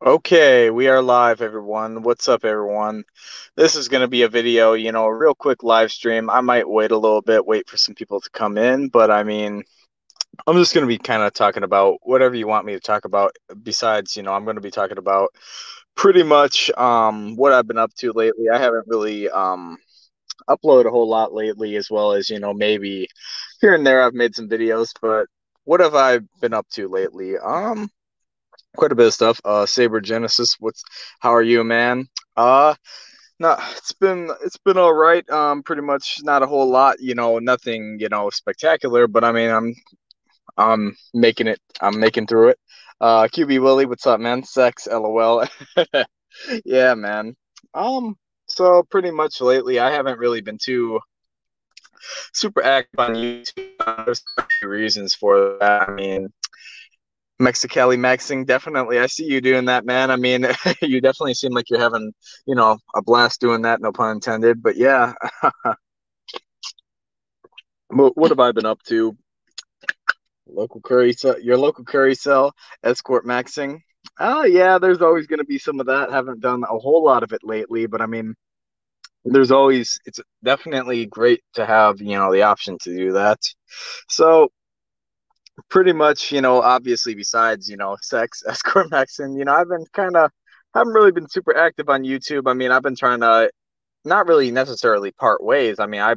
Okay, we are live, everyone. What's up, everyone? This is going to be a video, you know, a real quick live stream. I might wait a little bit, wait for some people to come in, but I mean, I'm just going to be kind of talking about whatever you want me to talk about. Besides, you know, I'm going to be talking about pretty much um, what I've been up to lately. I haven't really um, uploaded a whole lot lately, as well as, you know, maybe here and there I've made some videos, but what have I been up to lately? Um, quite a bit of stuff. Uh, Saber Genesis, what's how are you, man? Uh, no, it's been it's been all right. Um, pretty much not a whole lot, you know, nothing, you know, spectacular. But I mean, I'm I'm making it. I'm making through it. Uh, QB Willie, what's up, man? Sex, lol. yeah, man. Um, so pretty much lately, I haven't really been too super active on YouTube. There's a few reasons for that. I mean, Mexicali maxing, definitely. I see you doing that, man. I mean, you definitely seem like you're having, you know, a blast doing that. No pun intended. But yeah, what have I been up to? Local curry, cell, your local curry cell, escort maxing. Oh yeah, there's always going to be some of that. Haven't done a whole lot of it lately, but I mean, there's always. It's definitely great to have, you know, the option to do that. So pretty much, you know, obviously besides, you know, sex, escort maxing, you know, I've been kind of haven't really been super active on YouTube. I mean, I've been trying to not really necessarily part ways. I mean, I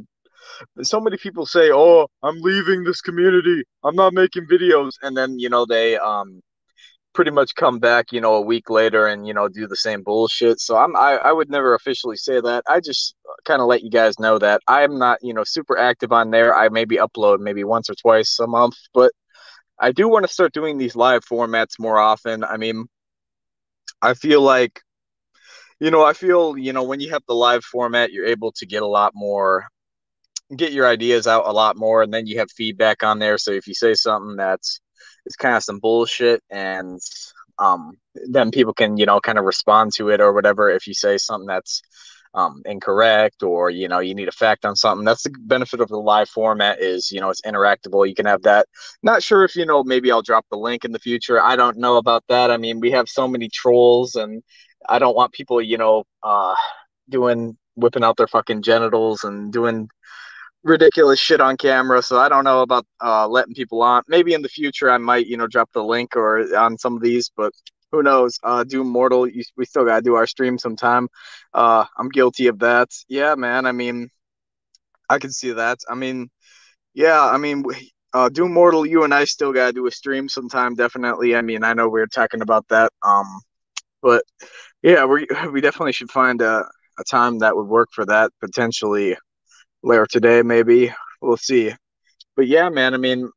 so many people say, "Oh, I'm leaving this community. I'm not making videos." And then, you know, they um pretty much come back, you know, a week later and, you know, do the same bullshit. So I'm I, I would never officially say that. I just kind of let you guys know that I'm not, you know, super active on there. I maybe upload maybe once or twice a month, but I do want to start doing these live formats more often. I mean, I feel like, you know, I feel, you know, when you have the live format, you're able to get a lot more, get your ideas out a lot more, and then you have feedback on there. So if you say something that's, it's kind of some bullshit, and um, then people can, you know, kind of respond to it or whatever. If you say something that's, um, incorrect or you know you need a fact on something that's the benefit of the live format is you know it's interactable you can have that not sure if you know maybe i'll drop the link in the future i don't know about that i mean we have so many trolls and i don't want people you know uh doing whipping out their fucking genitals and doing ridiculous shit on camera so i don't know about uh letting people on maybe in the future i might you know drop the link or on some of these but who knows? Uh, Doom Mortal, you, we still gotta do our stream sometime. Uh, I'm guilty of that. Yeah, man. I mean, I can see that. I mean, yeah. I mean, uh, Doom Mortal, you and I still gotta do a stream sometime. Definitely. I mean, I know we are talking about that. Um, but yeah, we we definitely should find a a time that would work for that potentially later today, maybe. We'll see. But yeah, man. I mean,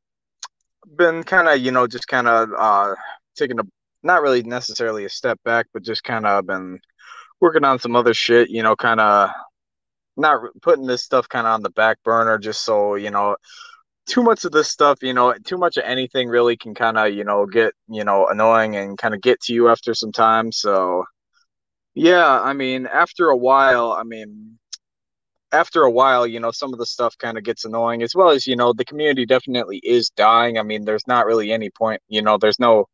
been kind of you know just kind of uh taking a not really necessarily a step back, but just kind of been working on some other shit, you know, kind of not putting this stuff kind of on the back burner just so, you know, too much of this stuff, you know, too much of anything really can kind of, you know, get, you know, annoying and kind of get to you after some time. So, yeah, I mean, after a while, I mean, after a while, you know, some of the stuff kind of gets annoying as well as, you know, the community definitely is dying. I mean, there's not really any point, you know, there's no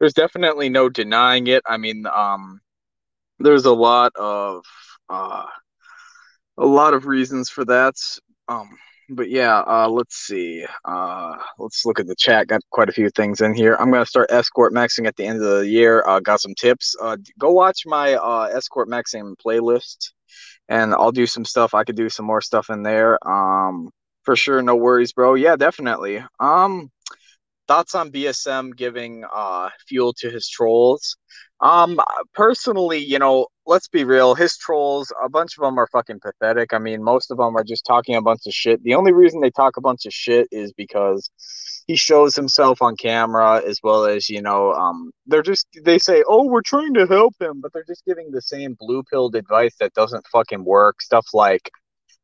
there's definitely no denying it. I mean, um, there's a lot of uh, a lot of reasons for that. Um, but yeah, uh, let's see. Uh, let's look at the chat. Got quite a few things in here. I'm gonna start escort maxing at the end of the year. Uh, got some tips. Uh, go watch my uh, escort maxing playlist, and I'll do some stuff. I could do some more stuff in there. Um, for sure. No worries, bro. Yeah, definitely. Um, thoughts on BSM giving uh, fuel to his trolls. Um, personally, you know, let's be real. His trolls, a bunch of them are fucking pathetic. I mean, most of them are just talking a bunch of shit. The only reason they talk a bunch of shit is because he shows himself on camera, as well as you know, um, they're just they say, "Oh, we're trying to help him," but they're just giving the same blue pilled advice that doesn't fucking work. Stuff like,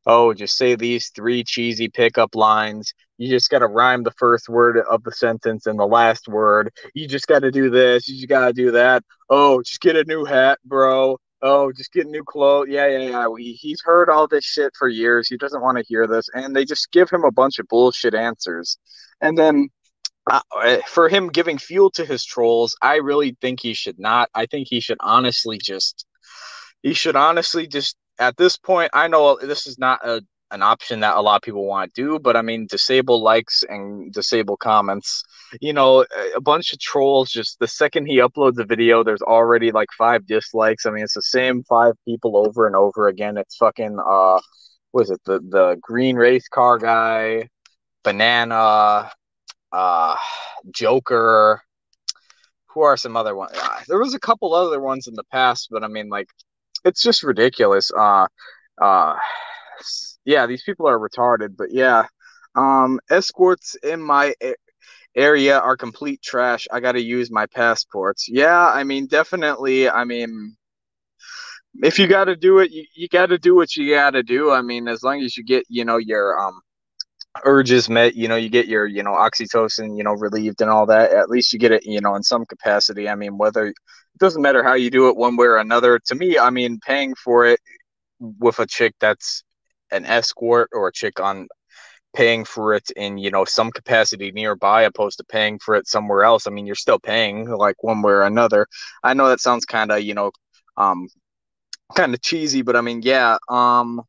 "Oh, just say these three cheesy pickup lines." You just got to rhyme the first word of the sentence and the last word. You just got to do this. You just got to do that. Oh, just get a new hat, bro. Oh, just get new clothes. Yeah, yeah, yeah. He's heard all this shit for years. He doesn't want to hear this. And they just give him a bunch of bullshit answers. And then uh, for him giving fuel to his trolls, I really think he should not. I think he should honestly just, he should honestly just, at this point, I know this is not a an option that a lot of people want to do. But I mean, disable likes and disable comments. You know, a bunch of trolls. Just the second he uploads a video, there's already like five dislikes. I mean, it's the same five people over and over again. It's fucking uh, was it the the green race car guy, banana, uh, Joker. Who are some other ones? Uh, there was a couple other ones in the past, but I mean, like, it's just ridiculous. Uh, uh yeah, these people are retarded. But yeah, um, escorts in my area are complete trash. I got to use my passports. Yeah, I mean, definitely. I mean, if you got to do it, you, you got to do what you got to do. I mean, as long as you get, you know, your um urges met, you know, you get your, you know, oxytocin, you know, relieved and all that. At least you get it, you know, in some capacity. I mean, whether it doesn't matter how you do it one way or another. To me, I mean, paying for it with a chick that's an escort or a chick on paying for it in you know some capacity nearby opposed to paying for it somewhere else. I mean you're still paying like one way or another. I know that sounds kind of you know um kind of cheesy but i mean yeah um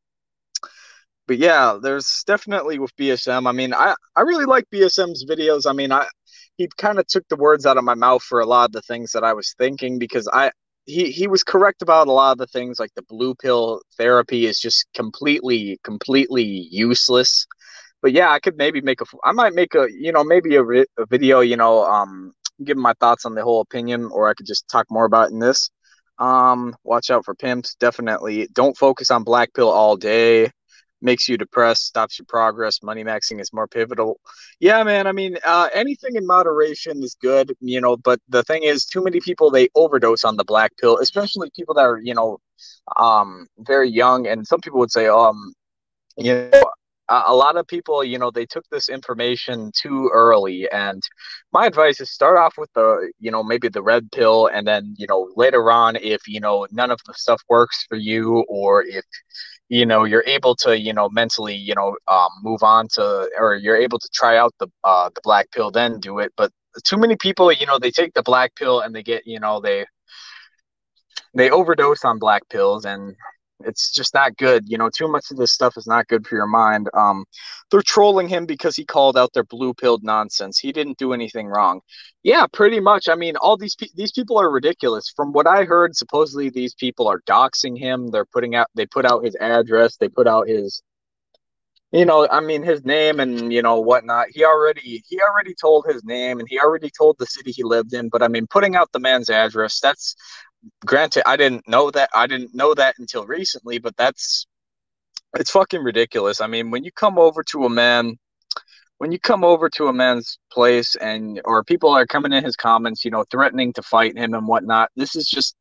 but yeah there's definitely with bsm i mean i i really like bsm's videos. I mean i he kind of took the words out of my mouth for a lot of the things that i was thinking because i he he was correct about a lot of the things like the blue pill therapy is just completely completely useless. But yeah i could maybe make a i might make a you know maybe a, a video you know um give my thoughts on the whole opinion or i could just talk more about in this. Um watch out for pimps definitely. Don't focus on black pill all day makes you depressed, stops your progress. Money maxing is more pivotal. Yeah, man. I mean, uh, anything in moderation is good, you know. But the thing is, too many people they overdose on the black pill, especially people that are, you know, um, very young. And some people would say, um, you know, a lot of people, you know, they took this information too early. And my advice is start off with the, you know, maybe the red pill, and then, you know, later on, if you know none of the stuff works for you, or if you know you're able to you know mentally you know um, move on to or you're able to try out the uh, the black pill then do it. But too many people you know they take the black pill and they get you know they they overdose on black pills and it's just not good. You know, too much of this stuff is not good for your mind. Um, they're trolling him because he called out their blue pilled nonsense. He didn't do anything wrong. Yeah, pretty much. I mean, all these pe- these people are ridiculous. From what I heard, supposedly these people are doxing him. They're putting out. They put out his address. They put out his. You know, I mean, his name and you know whatnot. He already he already told his name and he already told the city he lived in. But I mean, putting out the man's address. That's granted, I didn't know that. I didn't know that until recently, but that's it's fucking ridiculous. I mean, when you come over to a man, when you come over to a man's place and or people are coming in his comments, you know, threatening to fight him and whatnot, this is just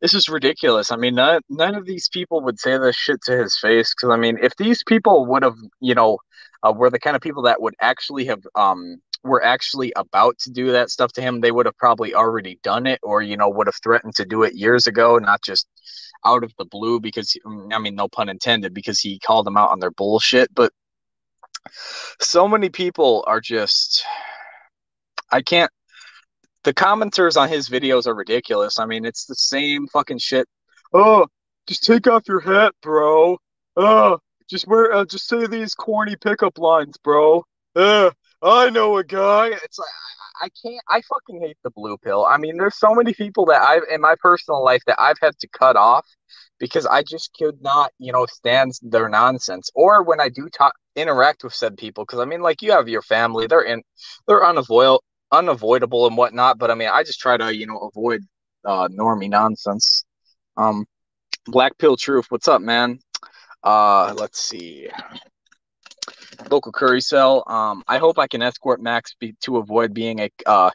this is ridiculous. I mean, none, none of these people would say this shit to his face because I mean, if these people would have, you know, uh, were the kind of people that would actually have um were actually about to do that stuff to him, they would have probably already done it or, you know, would have threatened to do it years ago, not just out of the blue because, I mean, no pun intended, because he called them out on their bullshit. But so many people are just, I can't, the commenters on his videos are ridiculous. I mean, it's the same fucking shit. Oh, just take off your hat, bro. Oh, just wear, uh, just say these corny pickup lines, bro. Uh, I know a guy. It's like I can't. I fucking hate the blue pill. I mean, there's so many people that I've in my personal life that I've had to cut off because I just could not, you know, stand their nonsense. Or when I do talk, interact with said people, because I mean, like you have your family, they're in, they're unavoidable, unavoidable and whatnot. But I mean, I just try to, you know, avoid uh, normie nonsense. Um, Black Pill Truth, what's up, man? Uh, let's see local curry cell. Um, I hope I can escort Max be, to avoid being a uh,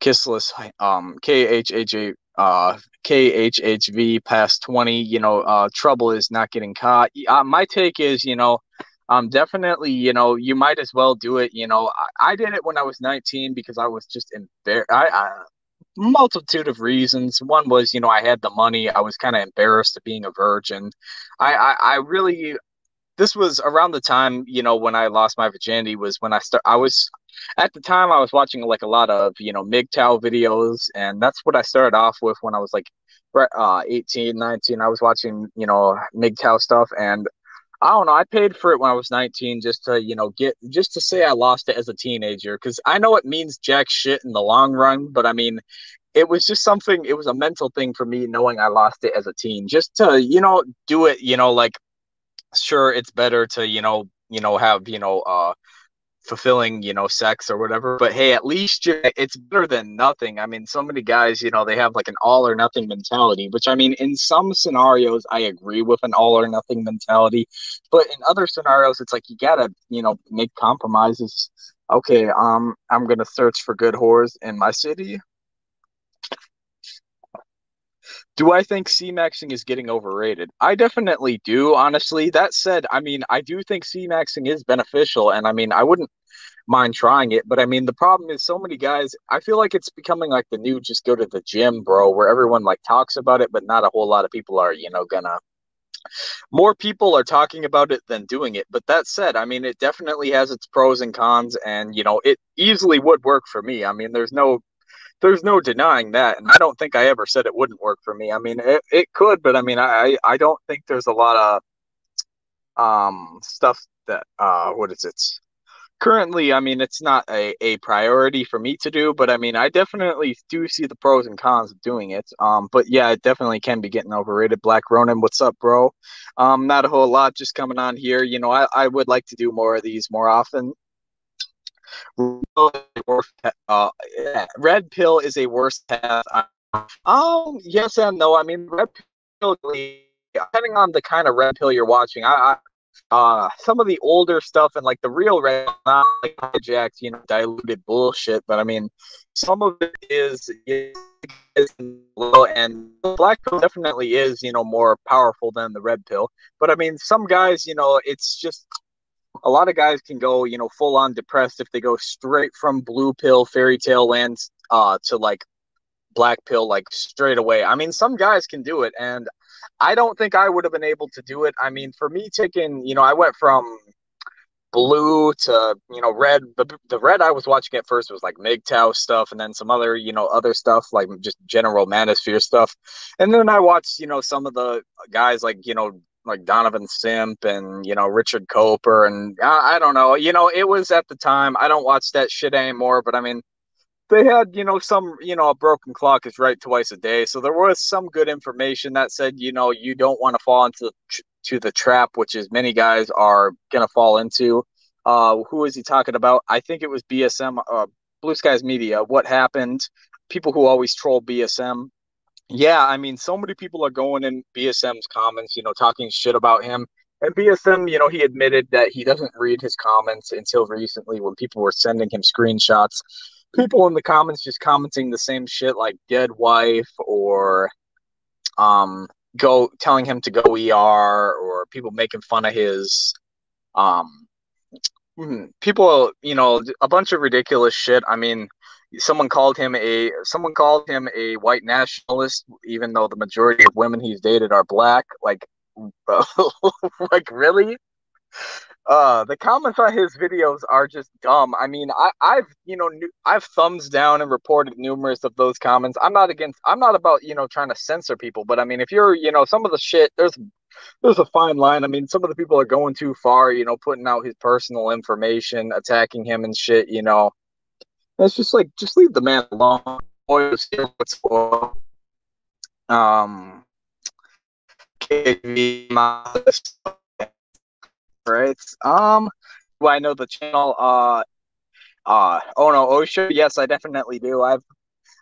kissless um, KHHA uh, KHHV past 20. You know, uh, trouble is not getting caught. Uh, my take is, you know, um, definitely, you know, you might as well do it. You know, I, I did it when I was 19 because I was just embarrassed. I, I multitude of reasons. One was, you know, I had the money. I was kind of embarrassed of being a virgin. I, I, I really, this was around the time, you know, when I lost my virginity was when I start. I was at the time I was watching like a lot of, you know, MGTOW videos, and that's what I started off with when I was like uh 18 19 i was watching you know MGTOW stuff and I don't know. I paid for it when I was 19 just to, you know, get just to say I lost it as a teenager because I know it means jack shit in the long run, but I mean, it was just something. It was a mental thing for me knowing I lost it as a teen, just to, you know, do it. You know, like sure, it's better to, you know, you know, have you know, uh, fulfilling, you know, sex or whatever. But hey, at least it's better than nothing. I mean, so many guys, you know, they have like an all or nothing mentality, which I mean, in some scenarios, I agree with an all or nothing mentality. But in other scenarios, it's like you gotta, you know, make compromises. Okay, um, I'm gonna search for good whores in my city. Do I think C-maxing is getting overrated? I definitely do, honestly. That said, I mean, I do think C-maxing is beneficial, and I mean, I wouldn't mind trying it, but I mean, the problem is so many guys, I feel like it's becoming like the new just go to the gym, bro, where everyone like talks about it, but not a whole lot of people are, you know, gonna more people are talking about it than doing it. But that said, I mean, it definitely has its pros and cons, and you know, it easily would work for me. I mean, there's no there's no denying that, and I don't think I ever said it wouldn't work for me. I mean, it, it could, but I mean, I I don't think there's a lot of um stuff that uh what is it? Currently i mean it's not a, a priority for me to do but i mean i definitely do see the pros and cons of doing it. Um but yeah it definitely can be getting overrated. Black ronan what's up bro? Um not a whole lot just coming on here. You know i, I would like to do more of these more often uh, red pill is a worse path. Um, yes and no. I mean, red pill, depending on the kind of red pill you're watching, I, I uh, some of the older stuff and like the real red, not like hijacked, you know, diluted bullshit. But I mean, some of it is, is, is and black pill definitely is, you know, more powerful than the red pill. But I mean, some guys, you know, it's just a lot of guys can go, you know, full on depressed if they go straight from blue pill fairy tale land uh, to like black pill like straight away. I mean, some guys can do it, and I don't think I would have been able to do it. I mean, for me, taking, you know, I went from blue to you know red. The, the red I was watching at first was like MGTOW stuff, and then some other you know other stuff like just general manosphere stuff, and then I watched you know some of the guys like you know like Donovan Simp and you know Richard Cooper and I, I, don't know. You know, it was at the time. I don't watch that shit anymore, but I mean, they had you know some you know a broken clock is right twice a day, so there was some good information that said you know you don't want to fall into the, to the trap, which is many guys are gonna fall into. Uh, who is he talking about? I think it was BSM, uh, Blue Skies Media. What happened? People who always troll BSM yeah, I mean, so many people are going in BSM's comments, you know, talking shit about him. And BSM, you know, he admitted that he doesn't read his comments until recently when people were sending him screenshots. People in the comments just commenting the same shit like dead wife or um go telling him to go ER or people making fun of his um hmm, people, you know, a bunch of ridiculous shit. I mean, someone called him a someone called him a white nationalist, even though the majority of women he's dated are black. Like, like really? Uh, the comments on his videos are just dumb. I mean, I, I've you know I've thumbs down and reported numerous of those comments. I'm not against. I'm not about you know trying to censor people, but I mean, if you're you know some of the shit, there's there's a fine line. I mean, some of the people are going too far. You know, putting out his personal information, attacking him and shit. You know, it's just like just leave the man alone. Um, right? Um, do I know the channel? Uh, uh, oh no, Osho. Yes, I definitely do. I've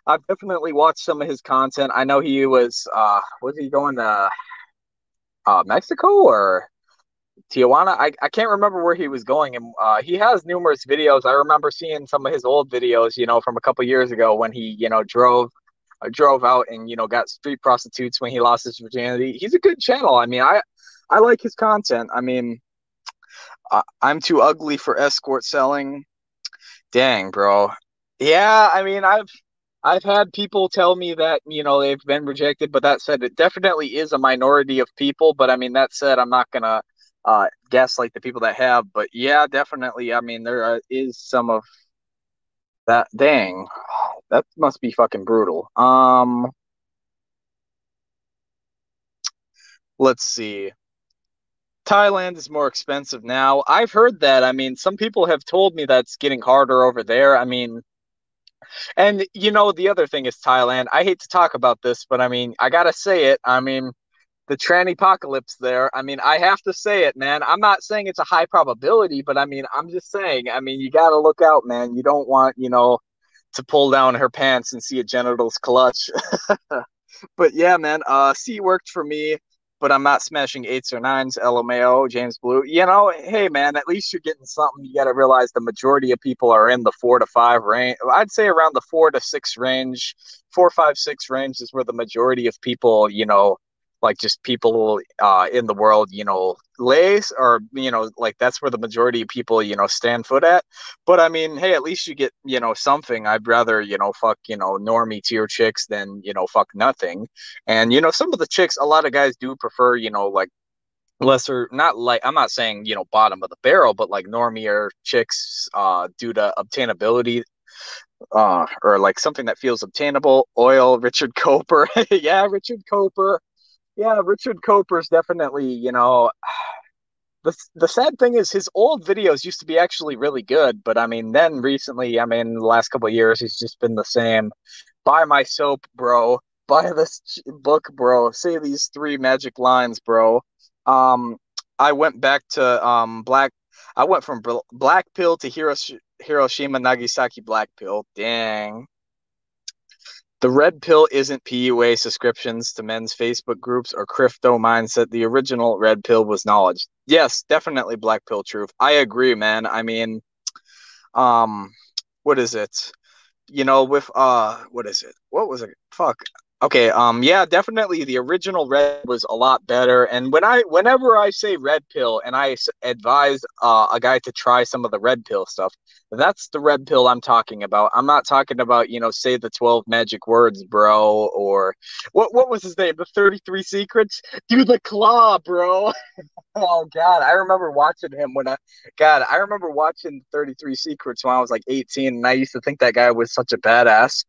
I've definitely watched some of his content. I know he was uh, was he going to uh Mexico or Tijuana. I, I can't remember where he was going, and uh, he has numerous videos. I remember seeing some of his old videos, you know, from a couple years ago when he, you know, drove uh, drove out and you know got street prostitutes when he lost his virginity. He's a good channel. I mean, I I like his content. I mean, I, I'm too ugly for escort selling. Dang, bro. Yeah, I mean, I've I've had people tell me that, you know, they've been rejected, but that said, it definitely is a minority of people. But I mean, that said, I'm not gonna uh, guess like the people that have. But yeah, definitely. I mean, there uh, is some of that. Dang, that must be fucking brutal. Um, let's see. Thailand is more expensive now. I've heard that. I mean, some people have told me that's getting harder over there. I mean, and you know, the other thing is Thailand. I hate to talk about this, but I mean, I gotta say it. I mean, the tranny apocalypse there. I mean, I have to say it, man. I'm not saying it's a high probability, but I mean, I'm just saying. I mean, you gotta look out, man. You don't want, you know, to pull down her pants and see a genitals clutch. but yeah, man. Uh, C worked for me but I'm not smashing eights or nines. LMAO, James Blue. You know, hey man, at least you're getting something. You got to realize the majority of people are in the four to five range. I'd say around the four to six range, four, five, six range is where the majority of people, you know, like just people uh, in the world, you know, lays or you know, like that's where the majority of people, you know, stand foot at. But I mean, hey, at least you get, you know, something. I'd rather, you know, fuck, you know, normie tier chicks than, you know, fuck nothing. And you know, some of the chicks, a lot of guys do prefer, you know, like lesser not like i'm not saying you know bottom of the barrel but like normier chicks uh due to obtainability uh or like something that feels obtainable oil richard cooper yeah richard cooper yeah, Richard Cooper's definitely, you know, the the sad thing is his old videos used to be actually really good, but I mean, then recently, I mean, the last couple years, he's just been the same. Buy my soap, bro. Buy this book, bro. Say these three magic lines, bro. Um, I went back to um black. I went from black pill to Hiroshima Nagasaki black pill. Dang. The red pill isn't PUA subscriptions to men's Facebook groups or crypto mindset. The original red pill was knowledge. Yes, definitely black pill truth. I agree, man. I mean, um, what is it? You know, with uh, what is it? What was it? Fuck. Okay, um, yeah, definitely the original red was a lot better. And when I, whenever I say red pill, and I advise uh, a guy to try some of the red pill stuff, that's the red pill I'm talking about. I'm not talking about, you know, say the 12 magic words, bro, or what what was his name? The 33 secrets? Do the claw, bro. oh god, I remember watching him when I God, I remember watching 33 secrets when I was like 18 and I used to think that guy was such a badass.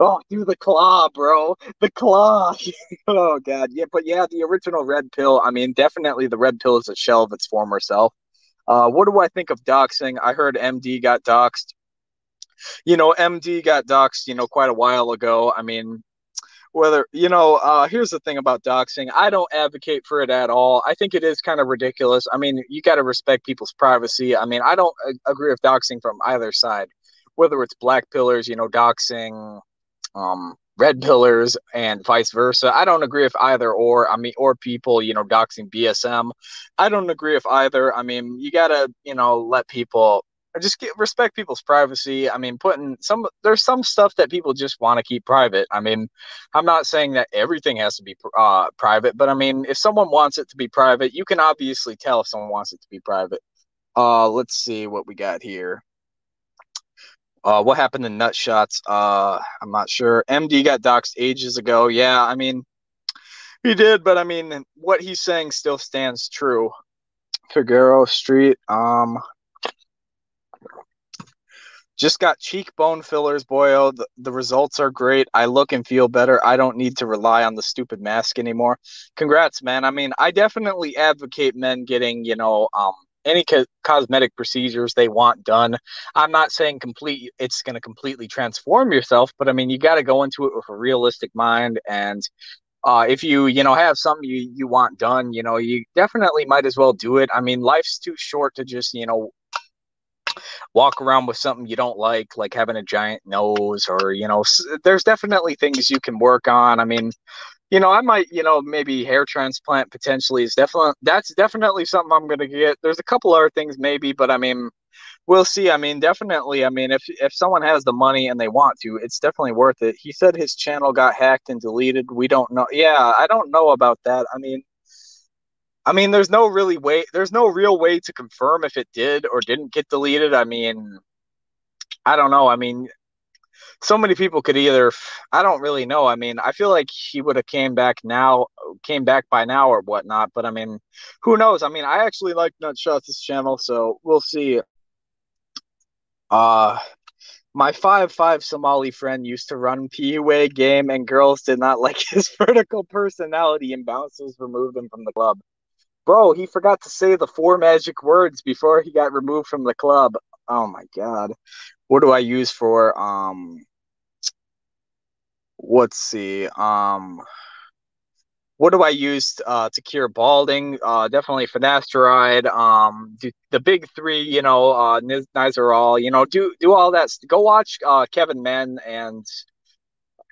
Oh, do the claw, bro. The claw. oh god. Yeah, but yeah, the original red pill, I mean, definitely the red pill is a shell of its former self. Uh, what do I think of doxing? I heard MD got doxed. You know, MD got doxed, you know, quite a while ago. I mean, whether, you know, uh, here's the thing about doxing. I don't advocate for it at all. I think it is kind of ridiculous. I mean, you got to respect people's privacy. I mean, I don't agree with doxing from either side, whether it's black pillars, you know, doxing, um, red pillars and vice versa. I don't agree with either or. I mean, or people, you know, doxing BSM. I don't agree with either. I mean, you gotta, you know, let people just get respect people's privacy. I mean, putting some there's some stuff that people just want to keep private. I mean, I'm not saying that everything has to be uh, private, but I mean, if someone wants it to be private, you can obviously tell if someone wants it to be private. Uh, let's see what we got here. Uh, what happened to Nutshots? Uh, I'm not sure. MD got doxxed ages ago. Yeah, I mean, he did, but I mean, what he's saying still stands true. Figueroa Street. Um, just got cheekbone fillers, boyo. The, the results are great. I look and feel better. I don't need to rely on the stupid mask anymore. Congrats, man. I mean, I definitely advocate men getting, you know, um, any co- cosmetic procedures they want done. I'm not saying complete it's going to completely transform yourself, but I mean you got to go into it with a realistic mind and uh, if you you know have something you you want done, you know you definitely might as well do it. I mean life's too short to just you know walk around with something you don't like, like having a giant nose, or you know, there's definitely things you can work on. I mean, you know, I might, you know, maybe hair transplant potentially is definitely that's definitely something I'm gonna get. There's a couple other things maybe, but I mean, we'll see. I mean, definitely. I mean, if if someone has the money and they want to, it's definitely worth it. He said his channel got hacked and deleted. We don't know. Yeah, I don't know about that. I mean, I mean, there's no really way, there's no real way to confirm if it did or didn't get deleted. I mean, I don't know. I mean, so many people could either, I don't really know. I mean, I feel like he would have came back now, came back by now or whatnot. But I mean, who knows? I mean, I actually like Nutshots' channel, so we'll see. Uh, my five five Somali friend used to run PUA game, and girls did not like his vertical personality, and bouncers removed him from the club. Bro, he forgot to say the four magic words before he got removed from the club. Oh my god. What do I use for um let's see. Um what do I use uh, to cure balding? Uh, definitely finasteride. Um, the, big three, you know, uh, Nizoral. You know, do do all that. Go watch uh, Kevin Men and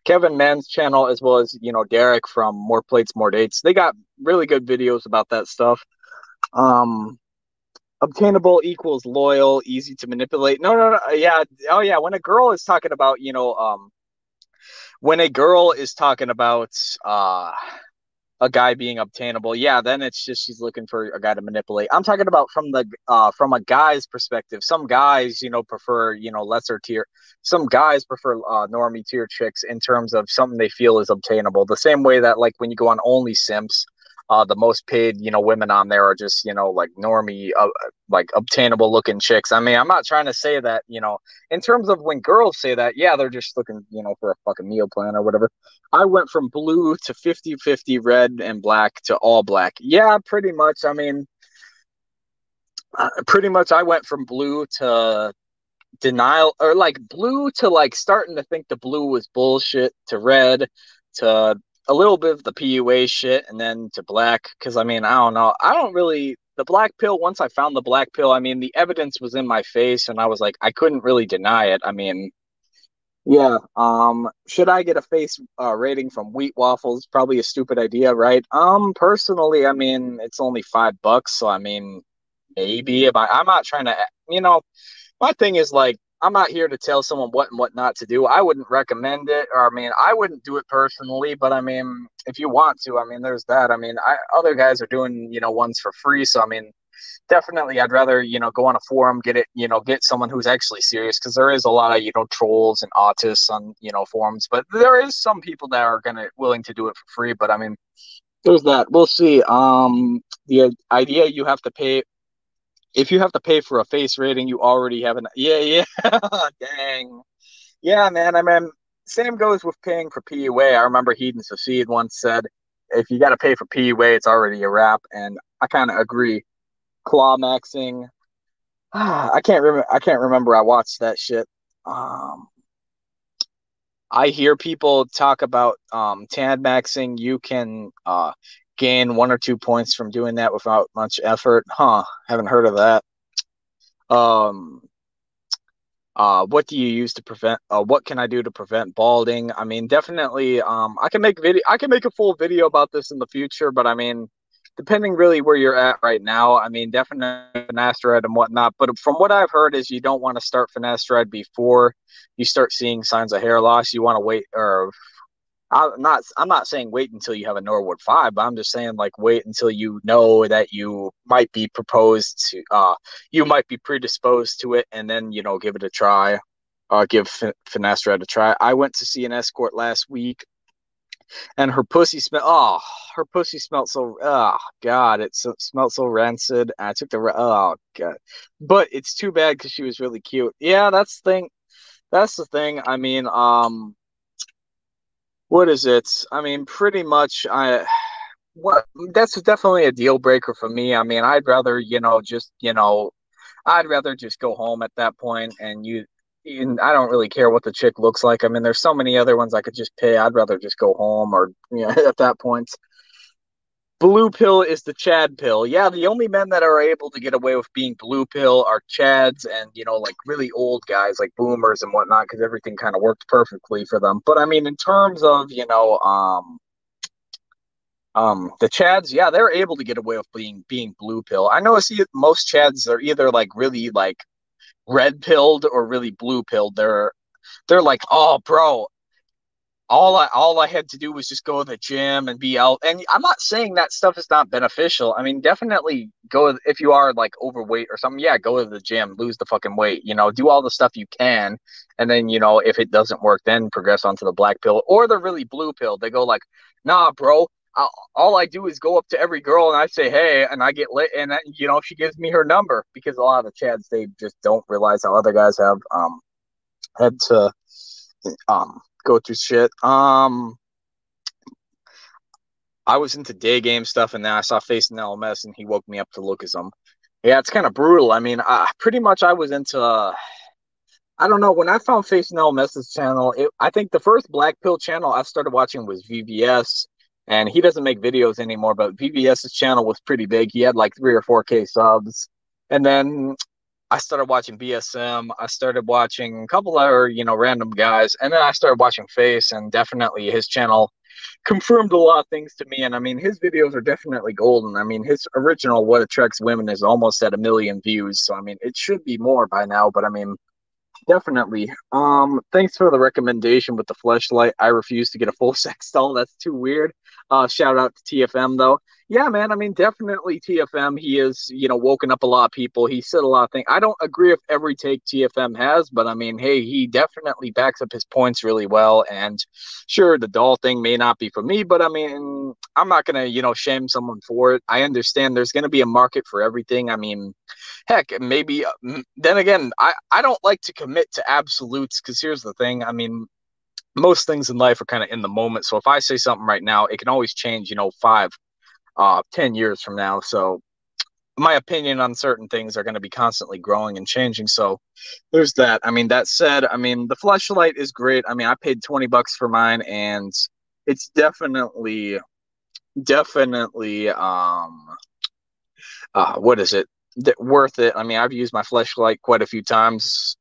Kevin Men's channel as well as you know Derek from More Plates More Dates. They got really good videos about that stuff. Um, obtainable equals loyal, easy to manipulate. No, no, no. Yeah, oh yeah. When a girl is talking about you know, um, when a girl is talking about uh a guy being obtainable, yeah, then it's just she's looking for a guy to manipulate. I'm talking about from the uh from a guy's perspective. Some guys, you know, prefer, you know, lesser tier. Some guys prefer uh normie tier chicks in terms of something they feel is obtainable. The same way that like when you go on only simps, uh, the most paid, you know, women on there are just, you know, like normie, uh, like obtainable looking chicks. I mean, I'm not trying to say that, you know, in terms of when girls say that, yeah, they're just looking, you know, for a fucking meal plan or whatever. I went from blue to 50 50 red and black to all black. Yeah, pretty much. I mean, uh, pretty much I went from blue to denial or like blue to like starting to think the blue was bullshit to red to a little bit of the PUA shit and then to black because I mean I don't know. I don't really the black pill once I found the black pill I mean the evidence was in my face and I was like I couldn't really deny it. I mean yeah um should I get a face uh, rating from wheat waffles? Probably a stupid idea right? Um personally I mean it's only five bucks so I mean maybe I, I'm not trying to you know my thing is like I'm not here to tell someone what and what not to do. I wouldn't recommend it, or I mean, I wouldn't do it personally. But I mean, if you want to, I mean, there's that. I mean, I, other guys are doing you know ones for free, so I mean, definitely, I'd rather you know go on a forum, get it, you know, get someone who's actually serious, because there is a lot of you know trolls and autists on you know forums, but there is some people that are gonna willing to do it for free. But I mean, there's that. We'll see. Um, the idea you have to pay if you have to pay for a face rating, you already have an yeah, yeah. Dang. Yeah, man. I mean, same goes with paying for PUA. I remember Hedon Succeed once said, if you got to pay for PUA, it's already a wrap. And I kind of agree. Claw maxing. I can't remember. I can't remember. I watched that shit. Um, I hear people talk about um, tan maxing. You can uh, gain one or two points from doing that without much effort. Huh? Haven't heard of that. Um, uh, what do you use to prevent? Uh, what can I do to prevent balding? I mean, definitely. Um, I can make video. I can make a full video about this in the future, but I mean, depending really where you're at right now. I mean, definitely finasteride and whatnot. But from what I've heard, is you don't want to start finasteride before you start seeing signs of hair loss. You want to wait or I'm not I'm not saying wait until you have a Norwood five, but I'm just saying like wait until you know that you might be proposed to uh you might be predisposed to it and then you know give it a try. Uh give fin- finasteride a try. I went to see an escort last week and her pussy smell oh her pussy smelled so oh god it so, smelled so rancid i took the oh god but it's too bad because she was really cute yeah that's the thing that's the thing i mean um what is it? I mean, pretty much. I what that's definitely a deal breaker for me. I mean, I'd rather you know just you know, I'd rather just go home at that point and you. And I don't really care what the chick looks like. I mean, there's so many other ones I could just pay. I'd rather just go home or you know, at that point blue pill is the Chad pill. Yeah, the only men that are able to get away with being blue pill are Chads and you know like really old guys like boomers and whatnot because everything kind of worked perfectly for them. But I mean, in terms of you know, um, um, the Chads, yeah, they're able to get away with being being blue pill. I know see most Chads are either like really like red pilled or really blue pilled. They're they're like, oh, bro, all I all I had to do was just go to the gym and be out. And I'm not saying that stuff is not beneficial. I mean, definitely go if you are like overweight or something. Yeah, go to the gym, lose the fucking weight. You know, do all the stuff you can, and then you know if it doesn't work, then progress onto the black pill or the really blue pill. They go like, nah, bro. I, all I do is go up to every girl and I say, hey, and I get lit, and then, you know she gives me her number because a lot of the chads they just don't realize how other guys have um had to um go through shit. Um, I was into day game stuff, and then I saw Face and LMS, and he woke me up to look at them. Yeah, it's kind of brutal. I mean, I, pretty much I was into. Uh, I don't know. When I found Face and LMS's channel, it, I think the first Black Pill channel I started watching was VVS, and he doesn't make videos anymore. But VVS's channel was pretty big. He had like three or four K subs, and then I started watching BSM. I started watching a couple other, you know, random guys, and then I started watching Face, and definitely his channel confirmed a lot of things to me. And I mean, his videos are definitely golden. I mean, his original "What Attracts Women" is almost at a million views, so I mean, it should be more by now. But I mean, definitely. Um, thanks for the recommendation with the flashlight. I refuse to get a full sex doll. That's too weird. Uh, shout out to TFM though yeah, man. I mean, definitely TFM. He is, you know, woken up a lot of people. He said a lot of things. I don't agree with every take TFM has, but I mean, hey, he definitely backs up his points really well. And sure, the doll thing may not be for me, but I mean, I'm not gonna, you know, shame someone for it. I understand there's gonna be a market for everything. I mean, heck, maybe. Uh, then again, I I don't like to commit to absolutes because here's the thing. I mean, most things in life are kind of in the moment. So if I say something right now, it can always change, you know, five, uh, 10 years from now. So my opinion on certain things are going to be constantly growing and changing. So there's that. I mean, that said, I mean, the flashlight is great. I mean, I paid 20 bucks for mine and it's definitely, definitely, um, uh, what is it? worth it. I mean, I've used my flashlight quite a few times.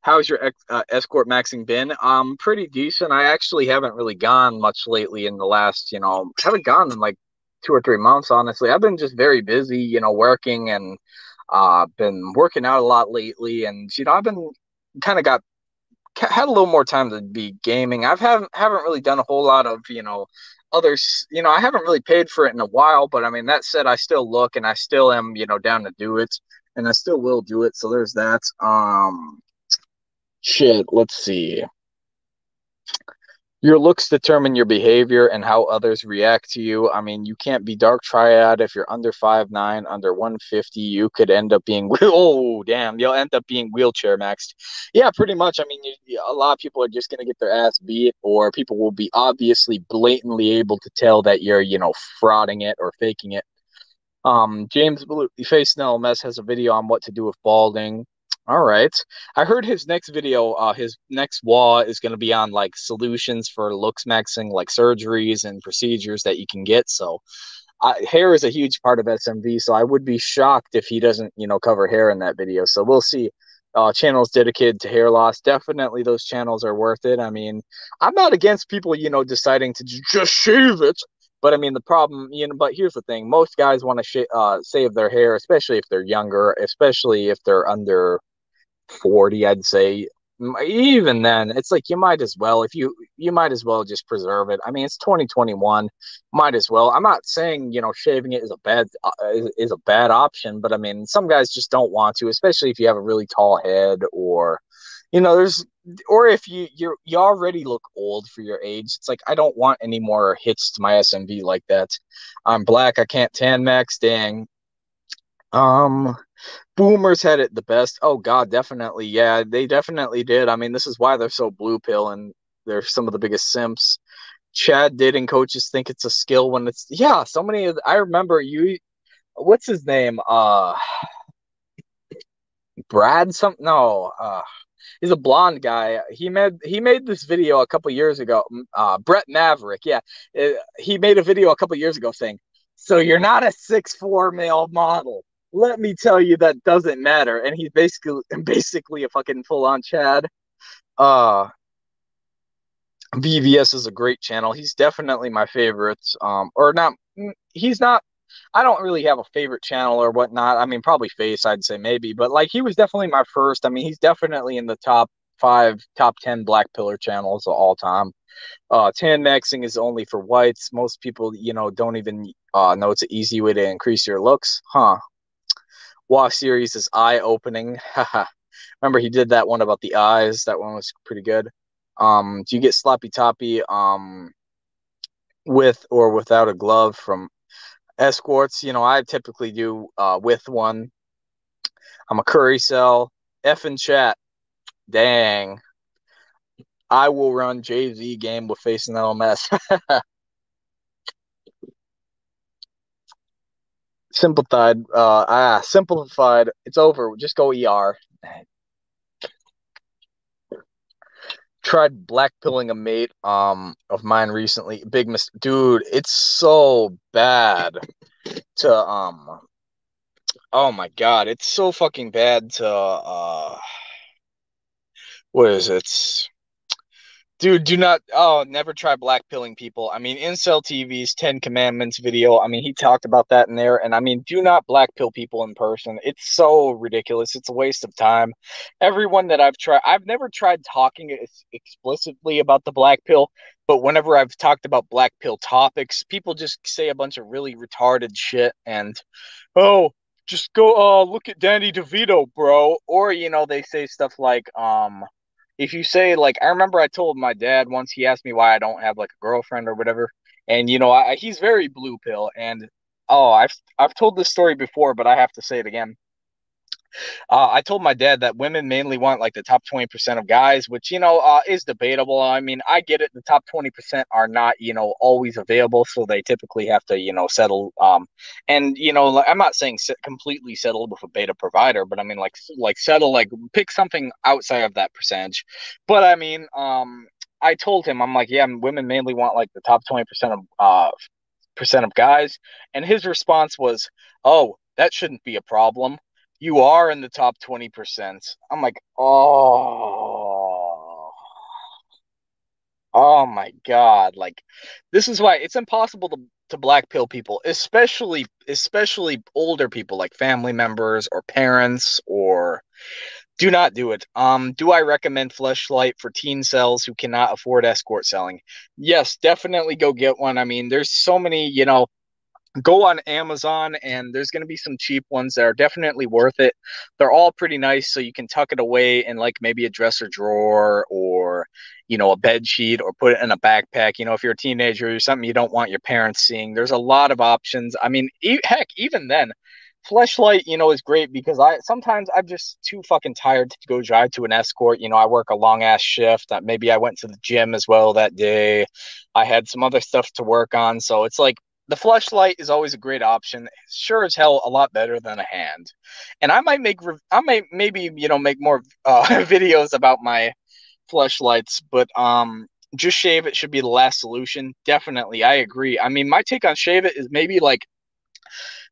How's your uh, escort maxing been? Um, pretty decent. I actually haven't really gone much lately in the last, you know, haven't gone in like two or three months, honestly. I've been just very busy, you know, working and uh been working out a lot lately and you know, I've been kind of got had a little more time to be gaming. I've haven't haven't really done a whole lot of, you know, others, you know, I haven't really paid for it in a while, but I mean that said I still look and I still am, you know, down to do it and I still will do it. So there's that. Um shit, let's see. Your looks determine your behavior and how others react to you. I mean, you can't be dark triad if you're under five nine, under 150. You could end up being, oh, damn, you'll end up being wheelchair maxed. Yeah, pretty much. I mean, you, a lot of people are just going to get their ass beat, or people will be obviously blatantly able to tell that you're, you know, frauding it or faking it. Um, James Face and LMS has a video on what to do with balding. All right. I heard his next video, uh, his next wall is going to be on like solutions for looks maxing, like surgeries and procedures that you can get. So, hair is a huge part of SMV. So I would be shocked if he doesn't, you know, cover hair in that video. So we'll see. Uh, channels dedicated to hair loss. Definitely, those channels are worth it. I mean, I'm not against people, you know, deciding to just shave it. But I mean, the problem, you know, but here's the thing: most guys want to sh- uh, save their hair, especially if they're younger, especially if they're under 40 i'd say. Even then it's like you might as well if you you might as well just preserve it. I mean it's 2021 might as well. I'm not saying you know shaving it is a bad uh, is, is a bad option but i mean some guys just don't want to especially if you have a really tall head or you know there's or if you you you already look old for your age it's like i don't want any more hits to my smv like that. I'm black. I can't tan max. Dang. Um boomers had it the best. Oh God, definitely. Yeah, they definitely did. I mean, this is why they're so blue pill and they're some of the biggest simps. Chad did and coaches think it's a skill when it's yeah, so many of I remember you what's his name? Uh Brad some no, uh he's a blonde guy. He made he made this video a couple years ago. Uh Brett Maverick, yeah. It, he made a video a couple years ago saying, "So you're not a six four male model." Let me tell you that doesn't matter. And he's basically basically a fucking full on Chad. Uh VVS is a great channel. He's definitely my favorite. Um, or not. Mm, he's not. I don't really have a favorite channel or whatnot. I mean, probably Face, I'd say maybe, but like he was definitely my first. I mean, he's definitely in the top five, top ten black pillar channels of all time. Uh, tan maxing is only for whites. Most people, you know, don't even uh, know it's an easy way to increase your looks, huh? Wah series is eye opening. Remember he did that one about the eyes. That one was pretty good. Um, do you get sloppy toppy um with or without a glove from escorts? You know, I typically do uh with one. I'm a curry cell. F in chat. Dang. I will run JV game with Face and LMS. Simplified. Uh, ah, simplified. It's over. Just go ER. Tried black pilling a mate um of mine recently. Big mis dude, it's so bad to um oh my god, it's so fucking bad to uh what is it? Dude, do not. Oh, never try black pilling people. I mean, Incel TV's Ten Commandments video. I mean, he talked about that in there. And I mean, do not black pill people in person. It's so ridiculous. It's a waste of time. Everyone that I've tried, I've never tried talking explicitly about the black pill. But whenever I've talked about black pill topics, people just say a bunch of really retarded shit. And, oh, just go uh look at Danny DeVito, bro. Or, you know, they say stuff like, um, if you say like I remember I told my dad once he asked me why I don't have like a girlfriend or whatever, and you know I, he's very blue pill, and oh I've I've told this story before, but I have to say it again. Uh, I told my dad that women mainly want like the top 20% of guys, which, you know, uh, is debatable. I mean, I get it. The top 20% are not, you know, always available. So they typically have to, you know, settle. Um, and, you know, I'm not saying completely settle with a beta provider, but I mean, like, like settle, like pick something outside of that percentage. But I mean, um, I told him, I'm like, yeah, women mainly want like the top 20% of, uh, percent of guys. And his response was, oh, that shouldn't be a problem you are in the top 20%. I'm like, oh. Oh my god. Like this is why it's impossible to to black pill people, especially especially older people like family members or parents or do not do it. Um, do I recommend Fleshlight for teen cells who cannot afford escort selling? Yes, definitely go get one. I mean, there's so many, you know, go on Amazon and there's going to be some cheap ones that are definitely worth it. They're all pretty nice, so you can tuck it away in like maybe a dresser drawer or you know a bed sheet or put it in a backpack. You know, if you're a teenager or something you don't want your parents seeing, there's a lot of options. I mean, e- heck, even then. Fleshlight, you know, is great because I sometimes I'm just too fucking tired to go drive to an escort. You know, I work a long ass shift. Uh, maybe I went to the gym as well that day. I had some other stuff to work on, so it's like the Fleshlight is always a great option. Sure as hell, a lot better than a hand. And I might make, I might maybe you know make more uh, videos about my Fleshlights, but um, just shave it should be the last solution. Definitely, I agree. I mean, my take on shave it is maybe like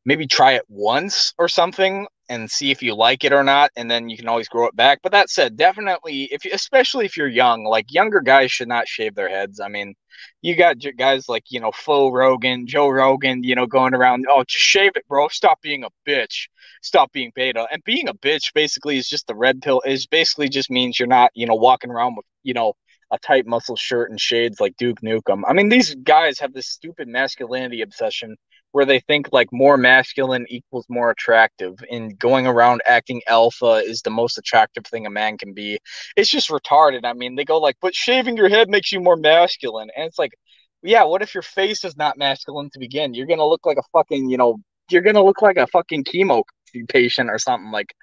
maybe try it once or something and see if you like it or not and then you can always grow it back but that said definitely if especially if you're young like younger guys should not shave their heads i mean you got guys like you know Fo Rogan, Joe Rogan, you know, going around. Oh, just shave it, bro. Stop being a bitch. Stop being beta. And being a bitch basically is just the red pill. Is basically just means you're not you know walking around with you know a tight muscle shirt and shades like Duke Nukem. I mean, these guys have this stupid masculinity obsession where they think like more masculine equals more attractive and going around acting alpha is the most attractive thing a man can be. It's just retarded. I mean they go like but shaving your head makes you more masculine. And it's like yeah what if your face is not masculine to begin? You're gonna look like a fucking you know you're gonna look like a fucking chemo patient or something like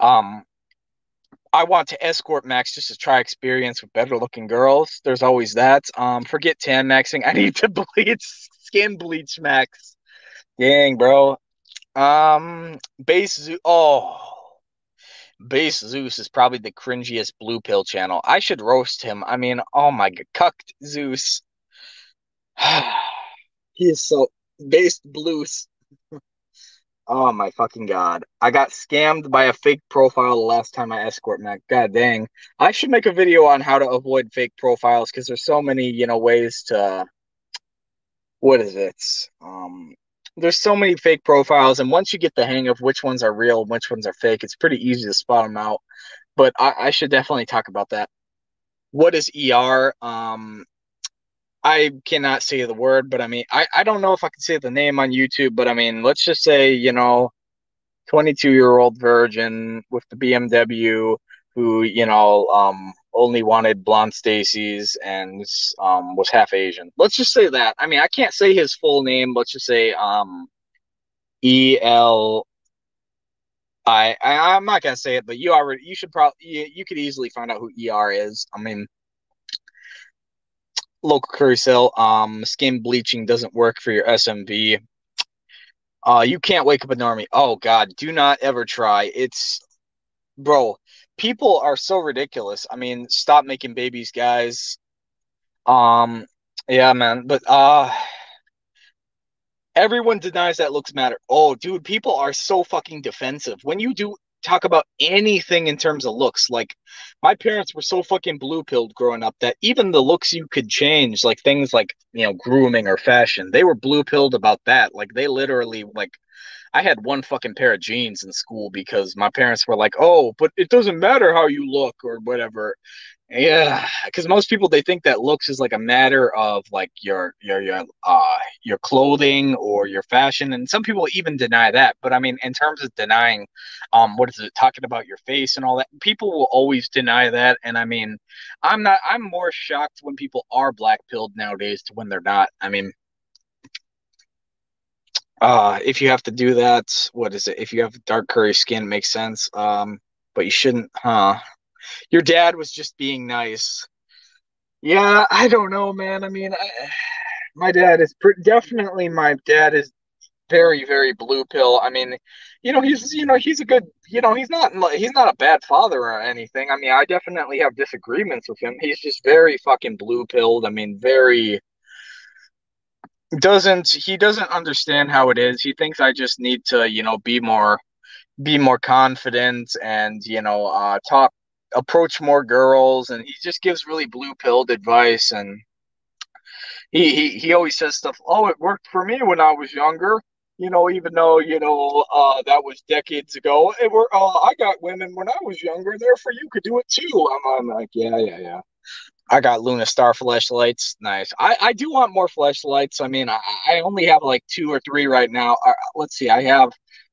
um I want to escort Max just to try experience with better looking girls. There's always that. Um, forget tan maxing. I need to bleach skin bleach Max. Dang, bro. Um, base Zeus. Oh, base Zeus is probably the cringiest blue pill channel. I should roast him. I mean, oh my god, cucked Zeus. he is so based blues. Oh my fucking god. I got scammed by a fake profile the last time I escort Mac. God dang. I should make a video on how to avoid fake profiles because there's so many, you know, ways to what is it? Um there's so many fake profiles and once you get the hang of which ones are real and which ones are fake, it's pretty easy to spot them out. but I, I should definitely talk about that. What is ER? Um, I cannot say the word, but I mean, I, I don't know if I can say the name on YouTube, but I mean, let's just say, you know, 22 year old virgin with the BMW who, you know, um, only wanted blonde Stacy's and um, was half Asian. Let's just say that. I mean, I can't say his full name. Let's just say um, E L. I, I I'm not gonna say it, but you already you should probably you, you could easily find out who ER is. I mean, local curry sale. Um, skin bleaching doesn't work for your SMV. Uh, you can't wake up a normie. Oh God, do not ever try. It's, bro. People are so ridiculous. I mean, stop making babies, guys. Um, yeah, man. But uh, everyone denies that looks matter. Oh, dude, people are so fucking defensive. When you do talk about anything in terms of looks. Like my parents were so fucking blue pilled growing up that even the looks you could change, like things like, you know, grooming or fashion, they were blue pilled about that. Like they literally like I had one fucking pair of jeans in school because my parents were like, "Oh, but it doesn't matter how you look or whatever." Yeah, because most people they think that looks is like a matter of like your your your uh your clothing or your fashion, and some people even deny that. But I mean, in terms of denying, um, what is it talking about your face and all that? People will always deny that, and I mean, I'm not. I'm more shocked when people are black pilled nowadays to when they're not. I mean, uh, if you have to do that, what is it? If you have dark curry skin, makes sense. Um, but you shouldn't, huh? Your dad was just being nice. Yeah, I don't know, man. I mean, I, my dad is pre- definitely my dad is very, very blue pill. I mean, you know, he's you know he's a good you know he's not he's not a bad father or anything. I mean, I definitely have disagreements with him. He's just very fucking blue pilled. I mean, very doesn't he doesn't understand how it is. He thinks I just need to, you know, be more be more confident and, you know, uh talk approach more girls and he just gives really blue pilled advice and he, he he always says stuff, "Oh, it worked for me when I was younger." You know, even though, you know, uh that was decades ago. It were uh, I got women when I was younger, therefore you could do it too. I'm, I'm like, yeah, yeah, yeah. I got Luna Star Fleshlights. Nice. I, I do want more Fleshlights. I mean, I, I only have like two or three right now. Let's see. I have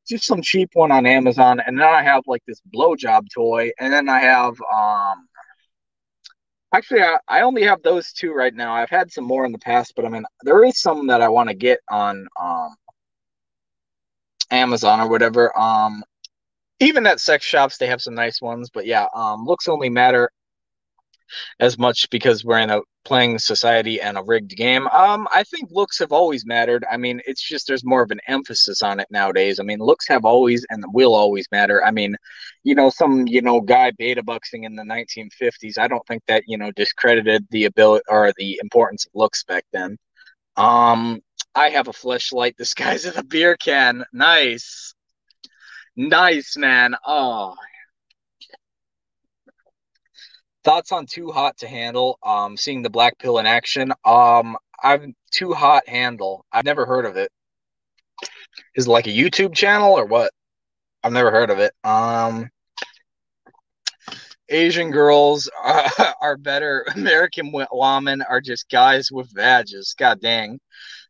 just some cheap one on Amazon, and then I have like this blowjob toy, and then I have um. Actually, I, I only have those two right now. I've had some more in the past, but I mean, there is some that I want to get on um Amazon or whatever. Um, even at sex shops, they have some nice ones, but yeah, um, looks only matter as much because we're in a playing society and a rigged game. Um, I think looks have always mattered. I mean, it's just there's more of an emphasis on it nowadays. I mean, looks have always and will always matter. I mean, you know, some you know guy beta boxing in the 1950s. I don't think that you know discredited the ability or the importance of looks back then. Um, I have a Fleshlight disguised as a beer can. Nice, nice, man. Oh, thoughts on too hot to handle um seeing the black pill in action. Um i'm too hot handle i've never heard of it. Is it like a youtube channel or what? I've never heard of it. Um asian girls are, are better. American women are just guys with badges. God dang.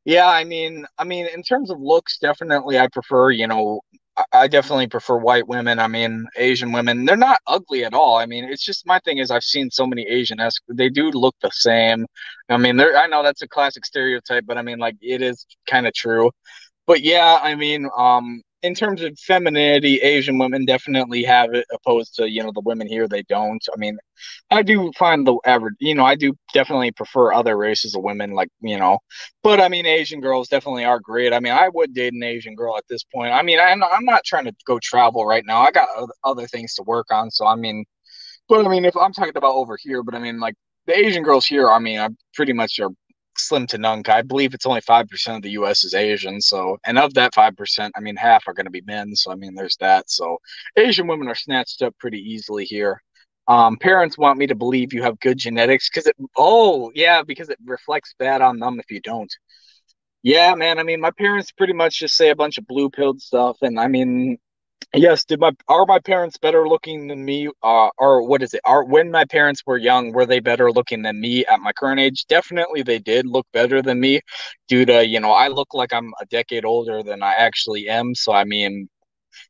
Yeah i mean i mean in terms of looks definitely i prefer you know I definitely prefer white women. I mean, Asian women, they're not ugly at all. I mean, it's just my thing is I've seen so many Asian esque, they do look the same. I mean, they're, I know that's a classic stereotype, but I mean, like, it is kind of true. But yeah, I mean, um, in terms of femininity, Asian women definitely have it, opposed to you know the women here they don't. I mean, I do find the average, you know, I do definitely prefer other races of women, like you know, but I mean, Asian girls definitely are great. I mean, I would date an Asian girl at this point. I mean, I'm I'm not trying to go travel right now. I got other things to work on, so I mean, but I mean, if I'm talking about over here, but I mean, like the Asian girls here, I mean, I pretty much are slim to none. I believe it's only five percent of the U.S. is Asian. So, and of that five percent, I mean, half are going to be men. So, I mean, there's that. So, Asian women are snatched up pretty easily here. Um, parents want me to believe you have good genetics because it. Oh, yeah, because it reflects bad on them if you don't. Yeah, man. I mean, my parents pretty much just say a bunch of blue pilled stuff, and I mean, Yes, did my are my parents better looking than me? Uh, or what is it? Are when my parents were young, were they better looking than me at my current age? Definitely, they did look better than me, due to you know I look like I'm a decade older than I actually am. So I mean,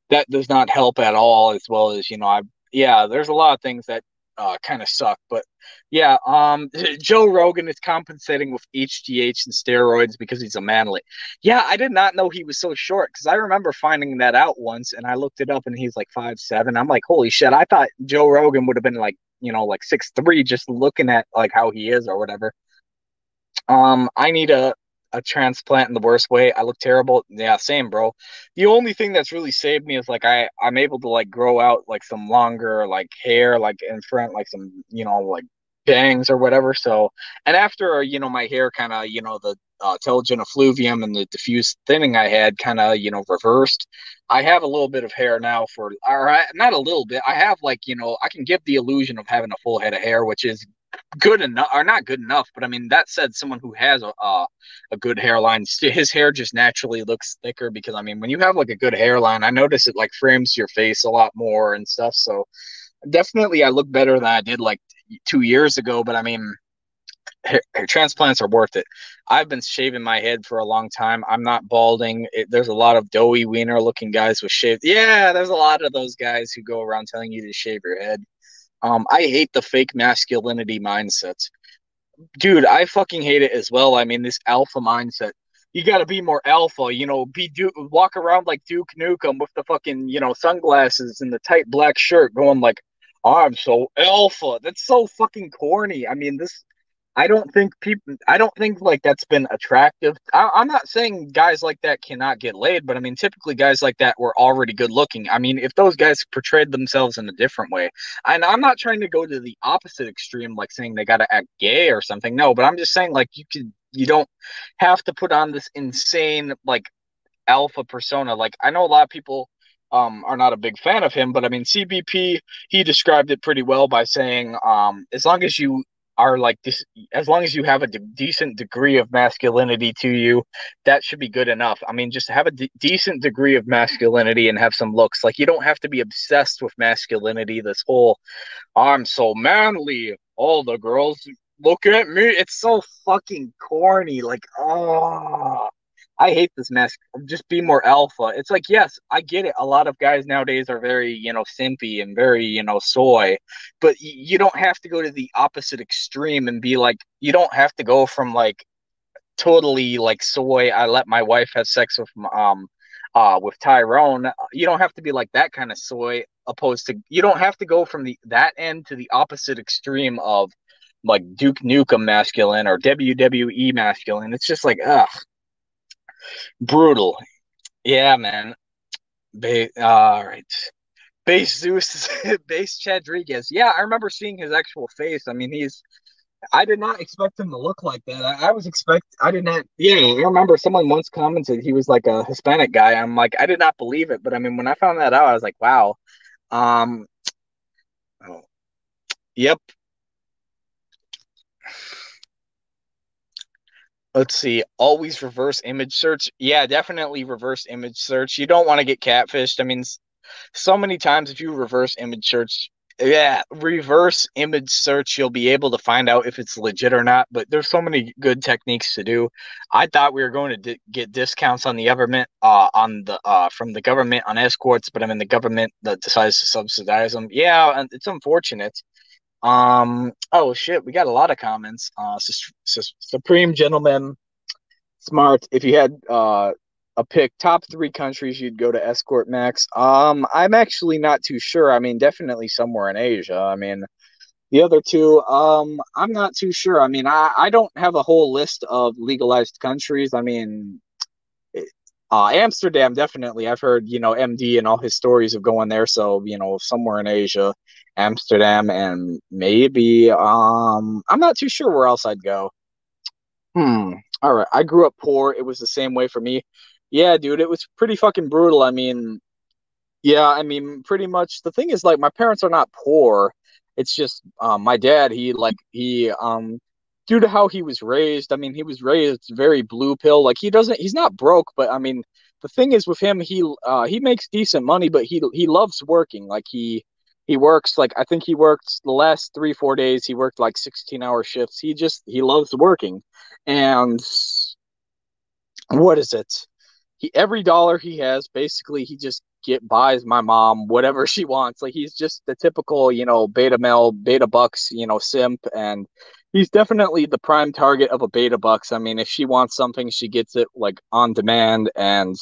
that does not help at all. As well as you know, I yeah, there's a lot of things that uh, kind of suck. But yeah, um, Joe Rogan is compensating with HGH and steroids because he's a manly. Yeah, I did not know he was so short because I remember finding that out once and I looked it up and he's like five seven. I'm like, holy shit! I thought Joe Rogan would have been like you know like six three just looking at like how he is or whatever. Um, I need a a transplant in the worst way. I look terrible. Yeah, same, bro. The only thing that's really saved me is like I I'm able to like grow out like some longer like hair like in front like some you know like bangs or whatever. So and after you know my hair kind of you know the uh, telogen effluvium and the diffuse thinning I had kind of you know reversed. I have a little bit of hair now for or not a little bit. I have like you know I can give the illusion of having a full head of hair, which is good enough or not good enough but i mean that said someone who has a, a, a good hairline his hair just naturally looks thicker because i mean when you have like a good hairline i notice it like frames your face a lot more and stuff so definitely i look better than i did like two years ago but i mean hair, hair transplants are worth it. I've been shaving my head for a long time. I'm not balding. It, there's a lot of doughy wiener looking guys with shaved yeah there's a lot of those guys who go around telling you to shave your head um, I hate the fake masculinity mindset. Dude, I fucking hate it as well. I mean, this alpha mindset. You got to be more alpha, you know, be Duke, walk around like Duke Nukem with the fucking, you know, sunglasses and the tight black shirt going like, I'm so alpha. That's so fucking corny. I mean, this I don't think people. I don't think like that's been attractive. I, am not saying guys like that cannot get laid, but I mean, typically guys like that were already good looking. I mean, if those guys portrayed themselves in a different way, and I'm not trying to go to the opposite extreme, like saying they got to act gay or something. No, but I'm just saying like you could, you don't have to put on this insane like alpha persona. Like I know a lot of people um, are not a big fan of him, but I mean, CBP, he described it pretty well by saying, um, as long as you are like this as long as you have a de- decent degree of masculinity to you that should be good enough. I mean just have a de- decent degree of masculinity and have some looks. Like you don't have to be obsessed with masculinity this whole i'm so manly all the girls look at me it's so fucking corny like oh I hate this mess. Just be more alpha. It's like, yes, I get it. A lot of guys nowadays are very, you know, simpy and very, you know, soy, but you don't have to go to the opposite extreme and be like, you don't have to go from like totally like soy. I let my wife have sex with, um, uh, with Tyrone. You don't have to be like that kind of soy. Opposed to, you don't have to go from the that end to the opposite extreme of like Duke Nukem masculine or WWE masculine. It's just like, ugh brutal. Yeah, man. Ba- all right. Base Zeus, Base Chadriguez. Yeah, I remember seeing his actual face. I mean, he's. I did not expect him to look like that. I, I was expect. I did not. Yeah, I remember someone once commented he was like a Hispanic guy. I'm like, I did not believe it, but I mean, when I found that out, I was like, wow. Um. Oh. Yep. Let's see always reverse image search. Yeah definitely reverse image search. You don't want to get catfished. I mean so many times if you reverse image search yeah reverse image search you'll be able to find out if it's legit or not but there's so many good techniques to do. I thought we were going to di- get discounts on the government uh on the uh from the government on escorts but i mean the government that decides to subsidize them yeah it's unfortunate um. Oh shit, we got a lot of comments. Uh, Supreme Gentleman, smart. If you had uh a pick top three countries you'd go to escort max um i'm actually not too sure i mean definitely somewhere in asia i mean the other two um i'm not too sure i mean i i don't have a whole list of legalized countries i mean uh, Amsterdam, definitely. I've heard, you know, MD and all his stories of going there. So, you know, somewhere in Asia, Amsterdam, and maybe, um, I'm not too sure where else I'd go. Hmm. All right. I grew up poor. It was the same way for me. Yeah, dude, it was pretty fucking brutal. I mean, yeah, I mean, pretty much the thing is like my parents are not poor. It's just um, my dad, he like he um due to how he was raised. I mean, he was raised very blue pill. Like he doesn't, he's not broke, but I mean, the thing is with him, he uh, he makes decent money, but he he loves working. Like he he works like I think he worked the last three four days. He worked like sixteen hour shifts. He just he loves working, and what is it? He every dollar he has basically he just get buys my mom whatever she wants. Like he's just the typical you know beta male beta bucks you know simp and he's definitely the prime target of a beta bucks. I mean, if she wants something, she gets it like on demand. And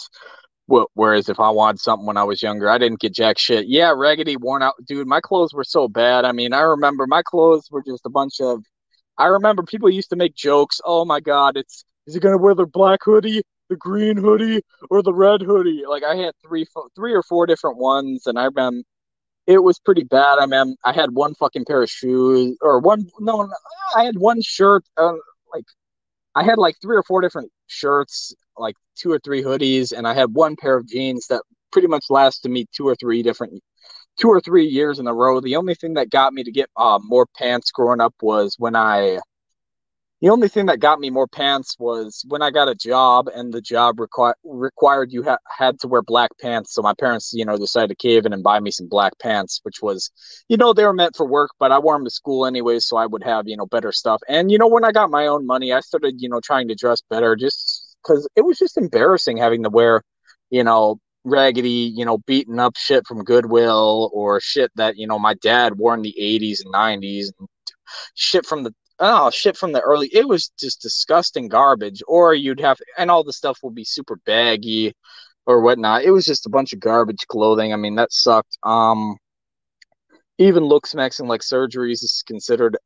whereas if I wanted something when I was younger, I didn't get jack shit. Yeah, raggedy, worn out, dude. My clothes were so bad. I mean, I remember my clothes were just a bunch of. I remember people used to make jokes. Oh my god, it's is he gonna wear the black hoodie, the green hoodie, or the red hoodie? Like I had three, three or four different ones, and I remember it was pretty bad. I mean, I had one fucking pair of shoes or one. No, I had one shirt. Uh, like, I had like three or four different shirts, like two or three hoodies, and I had one pair of jeans that pretty much lasted me two or three different, two or three years in a row. The only thing that got me to get uh, more pants growing up was when I the only thing that got me more pants was when I got a job and the job requ- required you ha- had to wear black pants. So my parents, you know, decided to cave in and buy me some black pants, which was, you know, they were meant for work, but I wore them to school anyway, so I would have, you know, better stuff. And you know, when I got my own money, I started, you know, trying to dress better, just because it was just embarrassing having to wear, you know, raggedy, you know, beaten up shit from Goodwill or shit that you know my dad wore in the '80s and '90s. And shit from the oh shit from the early it was just disgusting garbage. Or you'd have and all the stuff would be super baggy or whatnot. It was just a bunch of garbage clothing. I mean that sucked. Um even looks maxing like surgeries is considered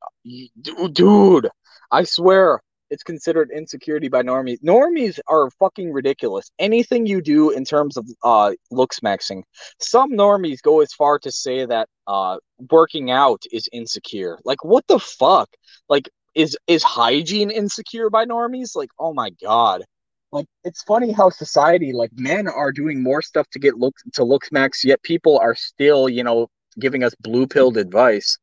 dude i swear it's considered insecurity by normies. Normies are fucking ridiculous. Anything you do in terms of uh looks maxing, some normies go as far to say that uh working out is insecure. Like what the fuck? Like is is hygiene insecure by normies? Like oh my god. Like it's funny how society like men are doing more stuff to get look to looks max yet people are still, you know, giving us blue pilled advice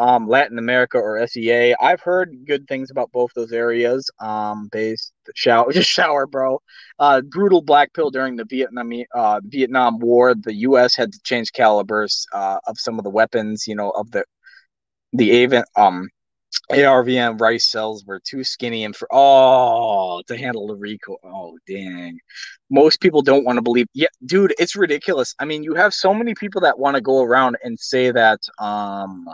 um, Latin America or SEA. I've heard good things about both those areas. Um, based shower, just shower, bro. Uh, brutal black pill during the Vietnam uh, Vietnam War. The U.S. had to change calibers uh, of some of the weapons. You know, of the the AVN, um ARVN rice cells were too skinny and for oh to handle the recoil. Oh dang. Most people don't want to believe. Yeah, dude, it's ridiculous. I mean, you have so many people that want to go around and say that um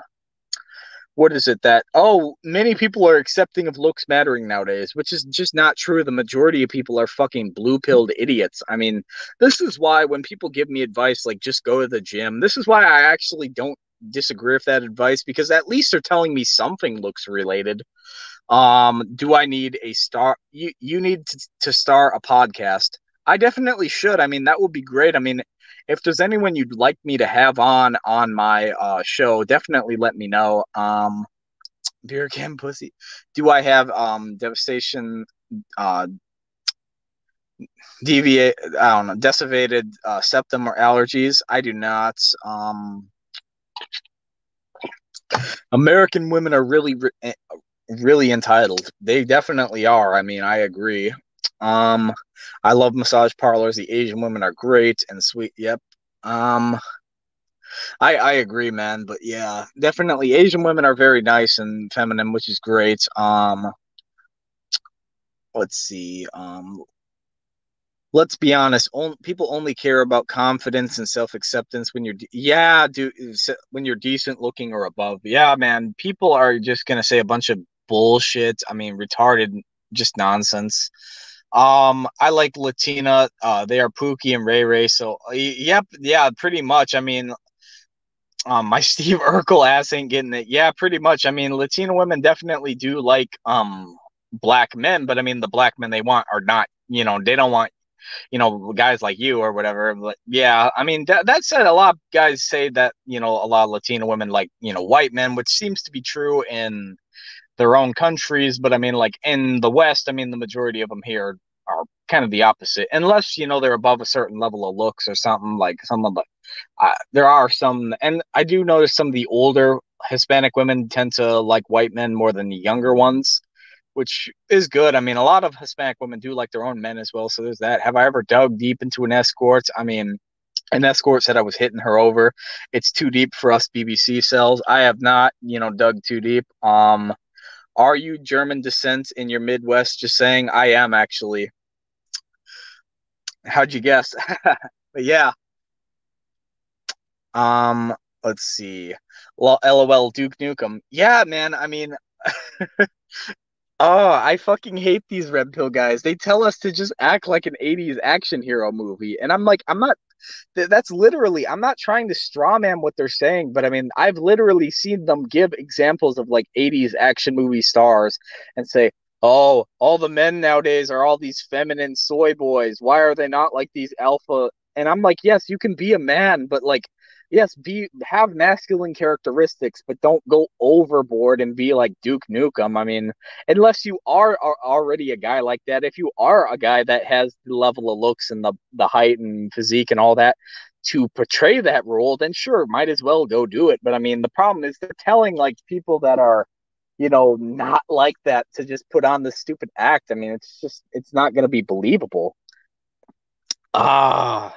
what is it that oh many people are accepting of looks mattering nowadays which is just not true. The majority of people are fucking blue pilled idiots. I mean this is why when people give me advice like just go to the gym this is why i actually don't disagree with that advice because at least they're telling me something looks related. Um do i need a star you you need to, to start a podcast. I definitely should. I mean that would be great. I mean if there's anyone you'd like me to have on on my uh, show, definitely let me know. Um, beer can pussy. Do I have um devastation? Uh, deviate. I don't know. Decivated uh, septum or allergies. I do not. Um, American women are really, eh, really entitled. They definitely are. I mean, I agree. Um, I love massage parlors. The Asian women are great and sweet. Yep. Um, I I agree, man. But yeah, definitely Asian women are very nice and feminine, which is great. Um, let's see. Um, let's be honest. On, people only care about confidence and self acceptance when you're de- yeah, do when you're decent looking or above. Yeah, man. People are just gonna say a bunch of bullshit. I mean, retarded, just nonsense. Um, I like Latina. Uh, they are Pookie and Ray Ray. So, yep, yeah, pretty much. I mean, um, my Steve Urkel ass ain't getting it. Yeah, pretty much. I mean, Latina women definitely do like um black men, but I mean, the black men they want are not. You know, they don't want you know guys like you or whatever but yeah i mean that, that said a lot of guys say that you know a lot of latina women like you know white men which seems to be true in their own countries but i mean like in the west i mean the majority of them here are kind of the opposite, unless you know they're above a certain level of looks or something like some of the. Uh, there are some, and I do notice some of the older Hispanic women tend to like white men more than the younger ones. which is good. I mean, a lot of Hispanic women do like their own men as well. So there's that. Have I ever dug deep into an escort? I mean, an escort said I was hitting her over. It's too deep for us BBC cells. I have not, you know, dug too deep. Um, are you German descent in your Midwest? Just saying, I am actually. How'd you guess? but yeah. Um, let's see. LOL Duke Nukem. Yeah, man. I mean, oh, I fucking hate these red pill guys. They tell us to just act like an 80s action hero movie. And I'm like, I'm not that's literally i'm not trying to strawman what they're saying but i mean i've literally seen them give examples of like 80s action movie stars and say oh all the men nowadays are all these feminine soy boys why are they not like these alpha and i'm like yes you can be a man but like yes, be have masculine characteristics, but don't go overboard and be like Duke Nukem. I mean, unless you are, are already a guy like that, if you are a guy that has the level of looks and the the height and physique and all that to portray that role, then sure, might as well go do it. But I mean, the problem is they're telling like people that are you know, not like that to just put on this stupid act. I mean, it's just, it's not going to be believable. Ah,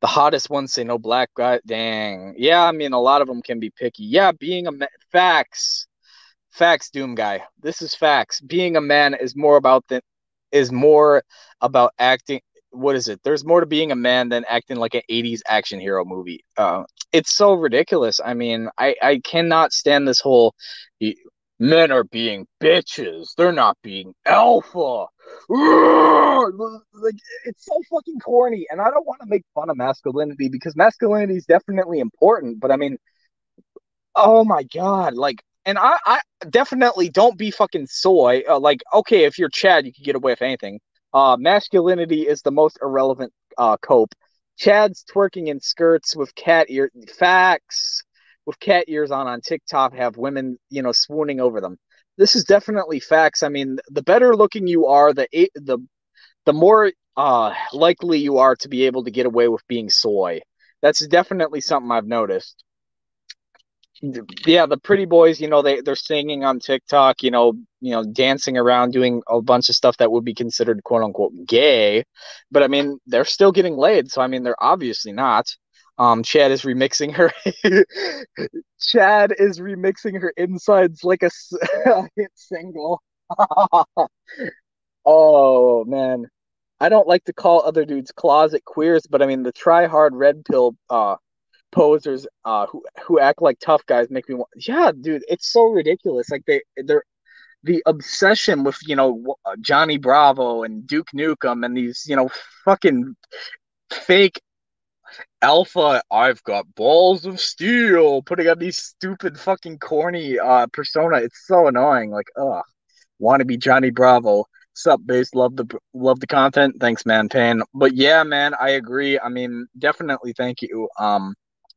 the hottest ones say no black guy. Dang. Yeah, I mean, a lot of them can be picky. Yeah, being a man, facts, facts, Doom guy. This is facts. Being a man is more about the is more about acting. What is it? There's more to being a man than acting like an 80s action hero movie. Uh, it's so ridiculous. I mean, I I cannot stand this whole men are being bitches. They're not being alpha. Like it's so fucking corny, and I don't want to make fun of masculinity because masculinity is definitely important. But I mean, oh my god, like, and I, I definitely don't be fucking soy. Uh, like, okay, if you're Chad, you can get away with anything. Uh, masculinity is the most irrelevant uh cope. Chad's twerking in skirts with cat ear facts with cat ears on on TikTok have women, you know, swooning over them. This is definitely facts. I mean, the better looking you are, the the the more uh, likely you are to be able to get away with being soy. That's definitely something I've noticed. Yeah, the pretty boys, you know, they they're singing on TikTok, you know, you know, dancing around, doing a bunch of stuff that would be considered quote unquote gay, but I mean, they're still getting laid, so I mean, they're obviously not. Um, Chad is remixing her. Chad is remixing her insides like a, a hit single. oh man, I don't like to call other dudes closet queers, but I mean the try hard red pill uh posers uh who who act like tough guys make me want. Yeah, dude, it's so ridiculous. Like they they're the obsession with you know Johnny Bravo and Duke Nukem and these you know fucking fake alpha i've got balls of steel putting on these stupid fucking corny uh persona. It's so annoying like ugh. Want to be johnny bravo. Sup base love the love the content. Thanks man pain but yeah man i agree. I mean definitely thank you. Um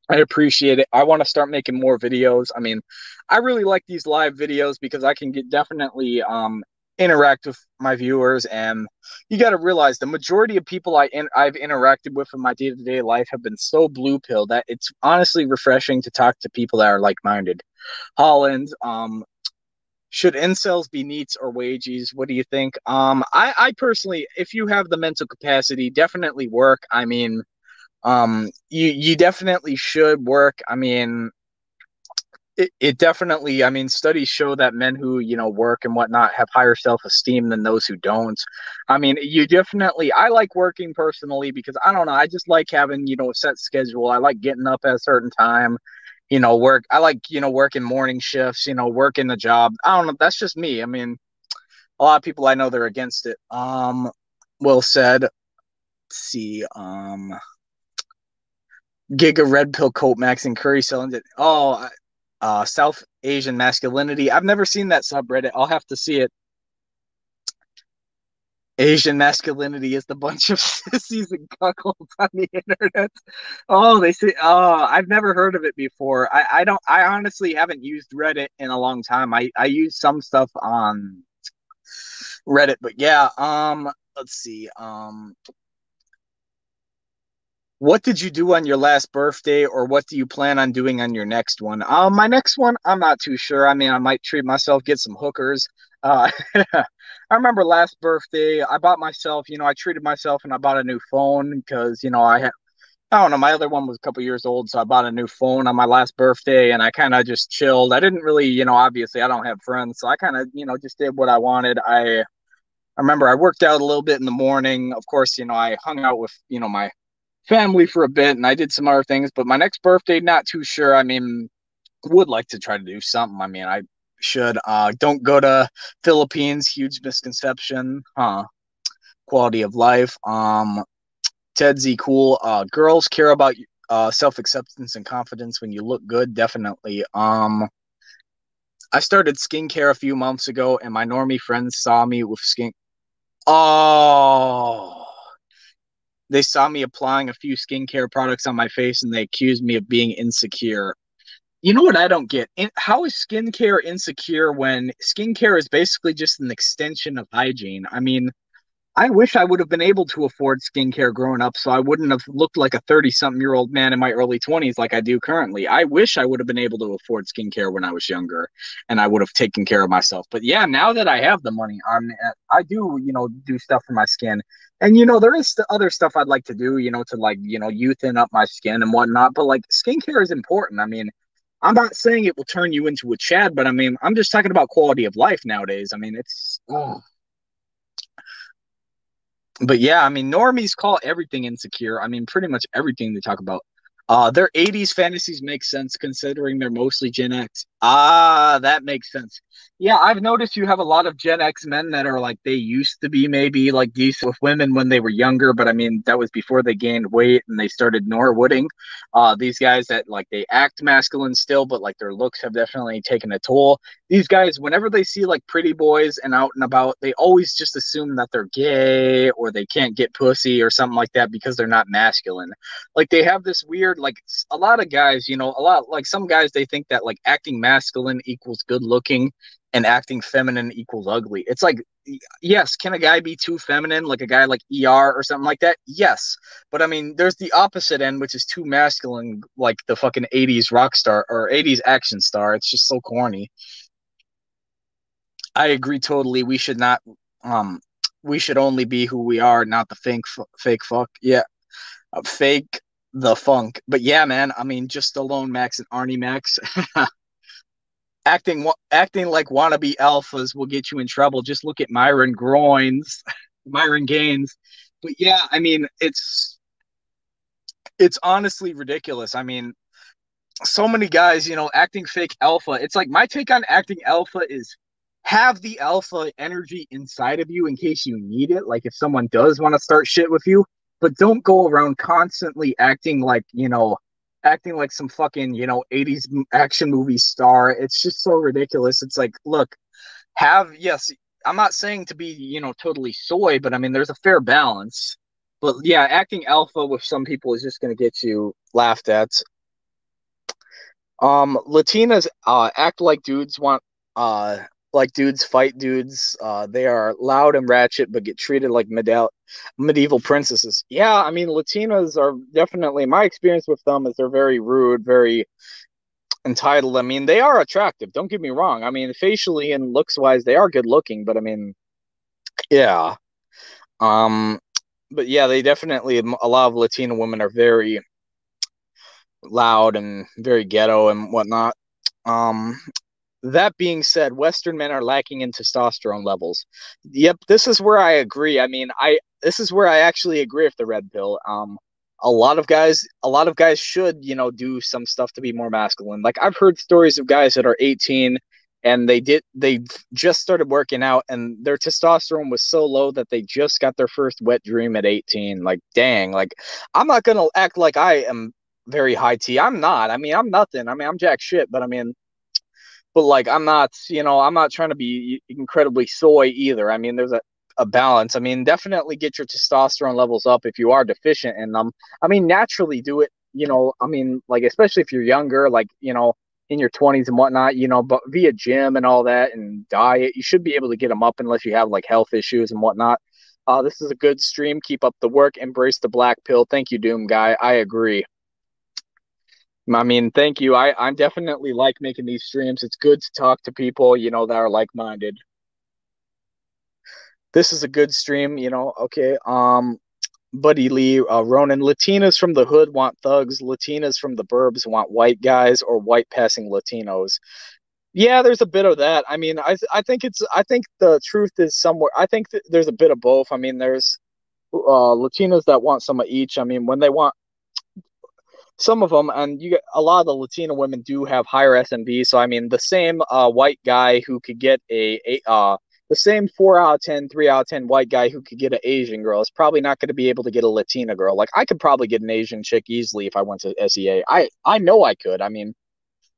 I appreciate it. I want to start making more videos. I mean, I really like these live videos because I can get definitely um interact with my viewers and you got to realize the majority of people I in, I've interacted with in my day-to-day life have been so blue pill that it's honestly refreshing to talk to people that are like-minded. Holland, um should incels be NEETs or wages? What do you think? Um I I personally if you have the mental capacity, definitely work. I mean um you you definitely should work. I mean it, it definitely i mean studies show that men who you know work and whatnot have higher self-esteem than those who don't. I mean you definitely i like working personally because i don't know i just like having you know a set schedule. I like getting up at a certain time you know work i like you know working morning shifts you know working the job. I don't know that's just me. I mean a lot of people i know they're against it. Um will said. See um Giga Red Pill Coat Max and Curry selling it. Oh, uh, South Asian masculinity. I've never seen that subreddit. I'll have to see it. Asian masculinity is the bunch of sissies and cuckolds on the internet. Oh, they say, oh, I've never heard of it before. I, I don't, I honestly haven't used Reddit in a long time. I, I use some stuff on Reddit, but yeah, um, let's see, um, what did you do on your last birthday or what do you plan on doing on your next one um my next one i'm not too sure i mean i might treat myself get some hookers uh i remember last birthday i bought myself you know i treated myself and i bought a new phone because you know i had I don't know. My other one was a couple years old, so I bought a new phone on my last birthday, and I kind of just chilled. I didn't really, you know, obviously I don't have friends, so I kind of, you know, just did what I wanted. I, I remember I worked out a little bit in the morning. Of course, you know, I hung out with, you know, my family for a bit and I did some other things, but my next birthday, not too sure. I mean, would like to try to do something. I mean, I should. Uh, don't go to Philippines. Huge misconception. Huh. Quality of life. Um, Ted Z. Cool. Uh, girls care about uh, self acceptance and confidence when you look good. Definitely. Um, I started skincare a few months ago, and my normie friends saw me with skin. Oh they saw me applying a few skincare products on my face and they accused me of being insecure. You know what I don't get? How is skincare insecure when skincare is basically just an extension of hygiene? I mean, I wish I would have been able to afford skincare growing up so I wouldn't have looked like a 30 something year old man in my early 20s like I do currently. I wish I would have been able to afford skincare when I was younger and I would have taken care of myself. But yeah, now that I have the money, I'm eh, I do, you know, do stuff for my skin. And you know, there is other stuff I'd like to do, you know, to like, you know, youthen up my skin and whatnot, but like skincare is important. I mean, I'm not saying it will turn you into a Chad, but I mean, I'm just talking about quality of life nowadays. I mean, it's oh but yeah, I mean, normies call everything insecure. I mean, pretty much everything they talk about. Uh, their 80s fantasies make sense considering they're mostly Gen X. Ah, that makes sense. Yeah, I've noticed you have a lot of Gen X men that are like they used to be maybe like decent with women when they were younger, but I mean that was before they gained weight and they started Norwooding. Uh, these guys that like they act masculine still, but like their looks have definitely taken a toll. These guys, whenever they see like pretty boys and out and about, they always just assume that they're gay or they can't get pussy or something like that because they're not masculine. Like they have this weird like a lot of guys, you know, a lot like some guys they think that like acting masculine equals good looking and acting feminine equals ugly. It's like, yes, can a guy be too feminine, like a guy like ER or something like that? Yes. But I mean, there's the opposite end, which is too masculine, like the fucking 80s rock star or 80s action star. It's just so corny. I agree totally. We should not, um, we should only be who we are, not the fake, fake fuck. Yeah. Uh, fake the funk. But yeah, man, I mean, just alone Max and Arnie Max. acting acting like wannabe alphas will get you in trouble. Just look at Myron Groins, Myron Gaines. But yeah, I mean, it's it's honestly ridiculous. I mean, so many guys, you know, acting fake alpha. It's like my take on acting alpha is have the alpha energy inside of you in case you need it. Like if someone does want to start shit with you, but don't go around constantly acting like, you know, acting like some fucking you know 80s action movie star. It's just so ridiculous. It's like look have yes i'm not saying to be you know totally soy but i mean there's a fair balance. But yeah acting alpha with some people is just going to get you laughed at. Um latinas uh act like dudes want uh like dudes fight dudes. Uh, they are loud and ratchet, but get treated like medieval medieval princesses. Yeah, I mean Latinas are definitely my experience with them is they're very rude, very entitled. I mean, they are attractive. Don't get me wrong. I mean, facially and looks wise, they are good looking. But I mean, yeah. Um, but yeah, they definitely a lot of Latina women are very loud and very ghetto and whatnot. Um, that being said, Western men are lacking in testosterone levels. Yep, this is where I agree. I mean, I this is where I actually agree with the red pill. Um, a lot of guys, a lot of guys should, you know, do some stuff to be more masculine. Like I've heard stories of guys that are 18 and they did they just started working out and their testosterone was so low that they just got their first wet dream at 18 like dang like i'm not gonna act like i am very high t i'm not i mean i'm nothing i mean i'm jack shit but i mean but like I'm not, you know, I'm not trying to be incredibly soy either. I mean, there's a, a balance. I mean, definitely get your testosterone levels up if you are deficient in them. I mean, naturally do it, you know, I mean, like especially if you're younger, like, you know, in your 20s and whatnot, you know, but via gym and all that and diet, you should be able to get them up unless you have like health issues and whatnot. Uh, this is a good stream. Keep up the work. Embrace the black pill. Thank you, Doom Guy. I agree. I mean, thank you. I I definitely like making these streams. It's good to talk to people, you know, that are like minded. This is a good stream, you know. Okay. Um, Buddy Lee, uh, Ronan. Latinas from the hood want thugs. Latinas from the burbs want white guys or white passing Latinos. Yeah, there's a bit of that. I mean, I I think it's I think the truth is somewhere. I think there's a bit of both. I mean, there's uh, that want some of each. I mean, when they want some of them, and you get a lot of the Latina women do have higher SMV. So I mean, the same uh, white guy who could get a, a uh, the same four out of 10, three out of 10 white guy who could get an Asian girl is probably not going to be able to get a Latina girl. Like I could probably get an Asian chick easily if I went to SEA. I, I know I could. I mean,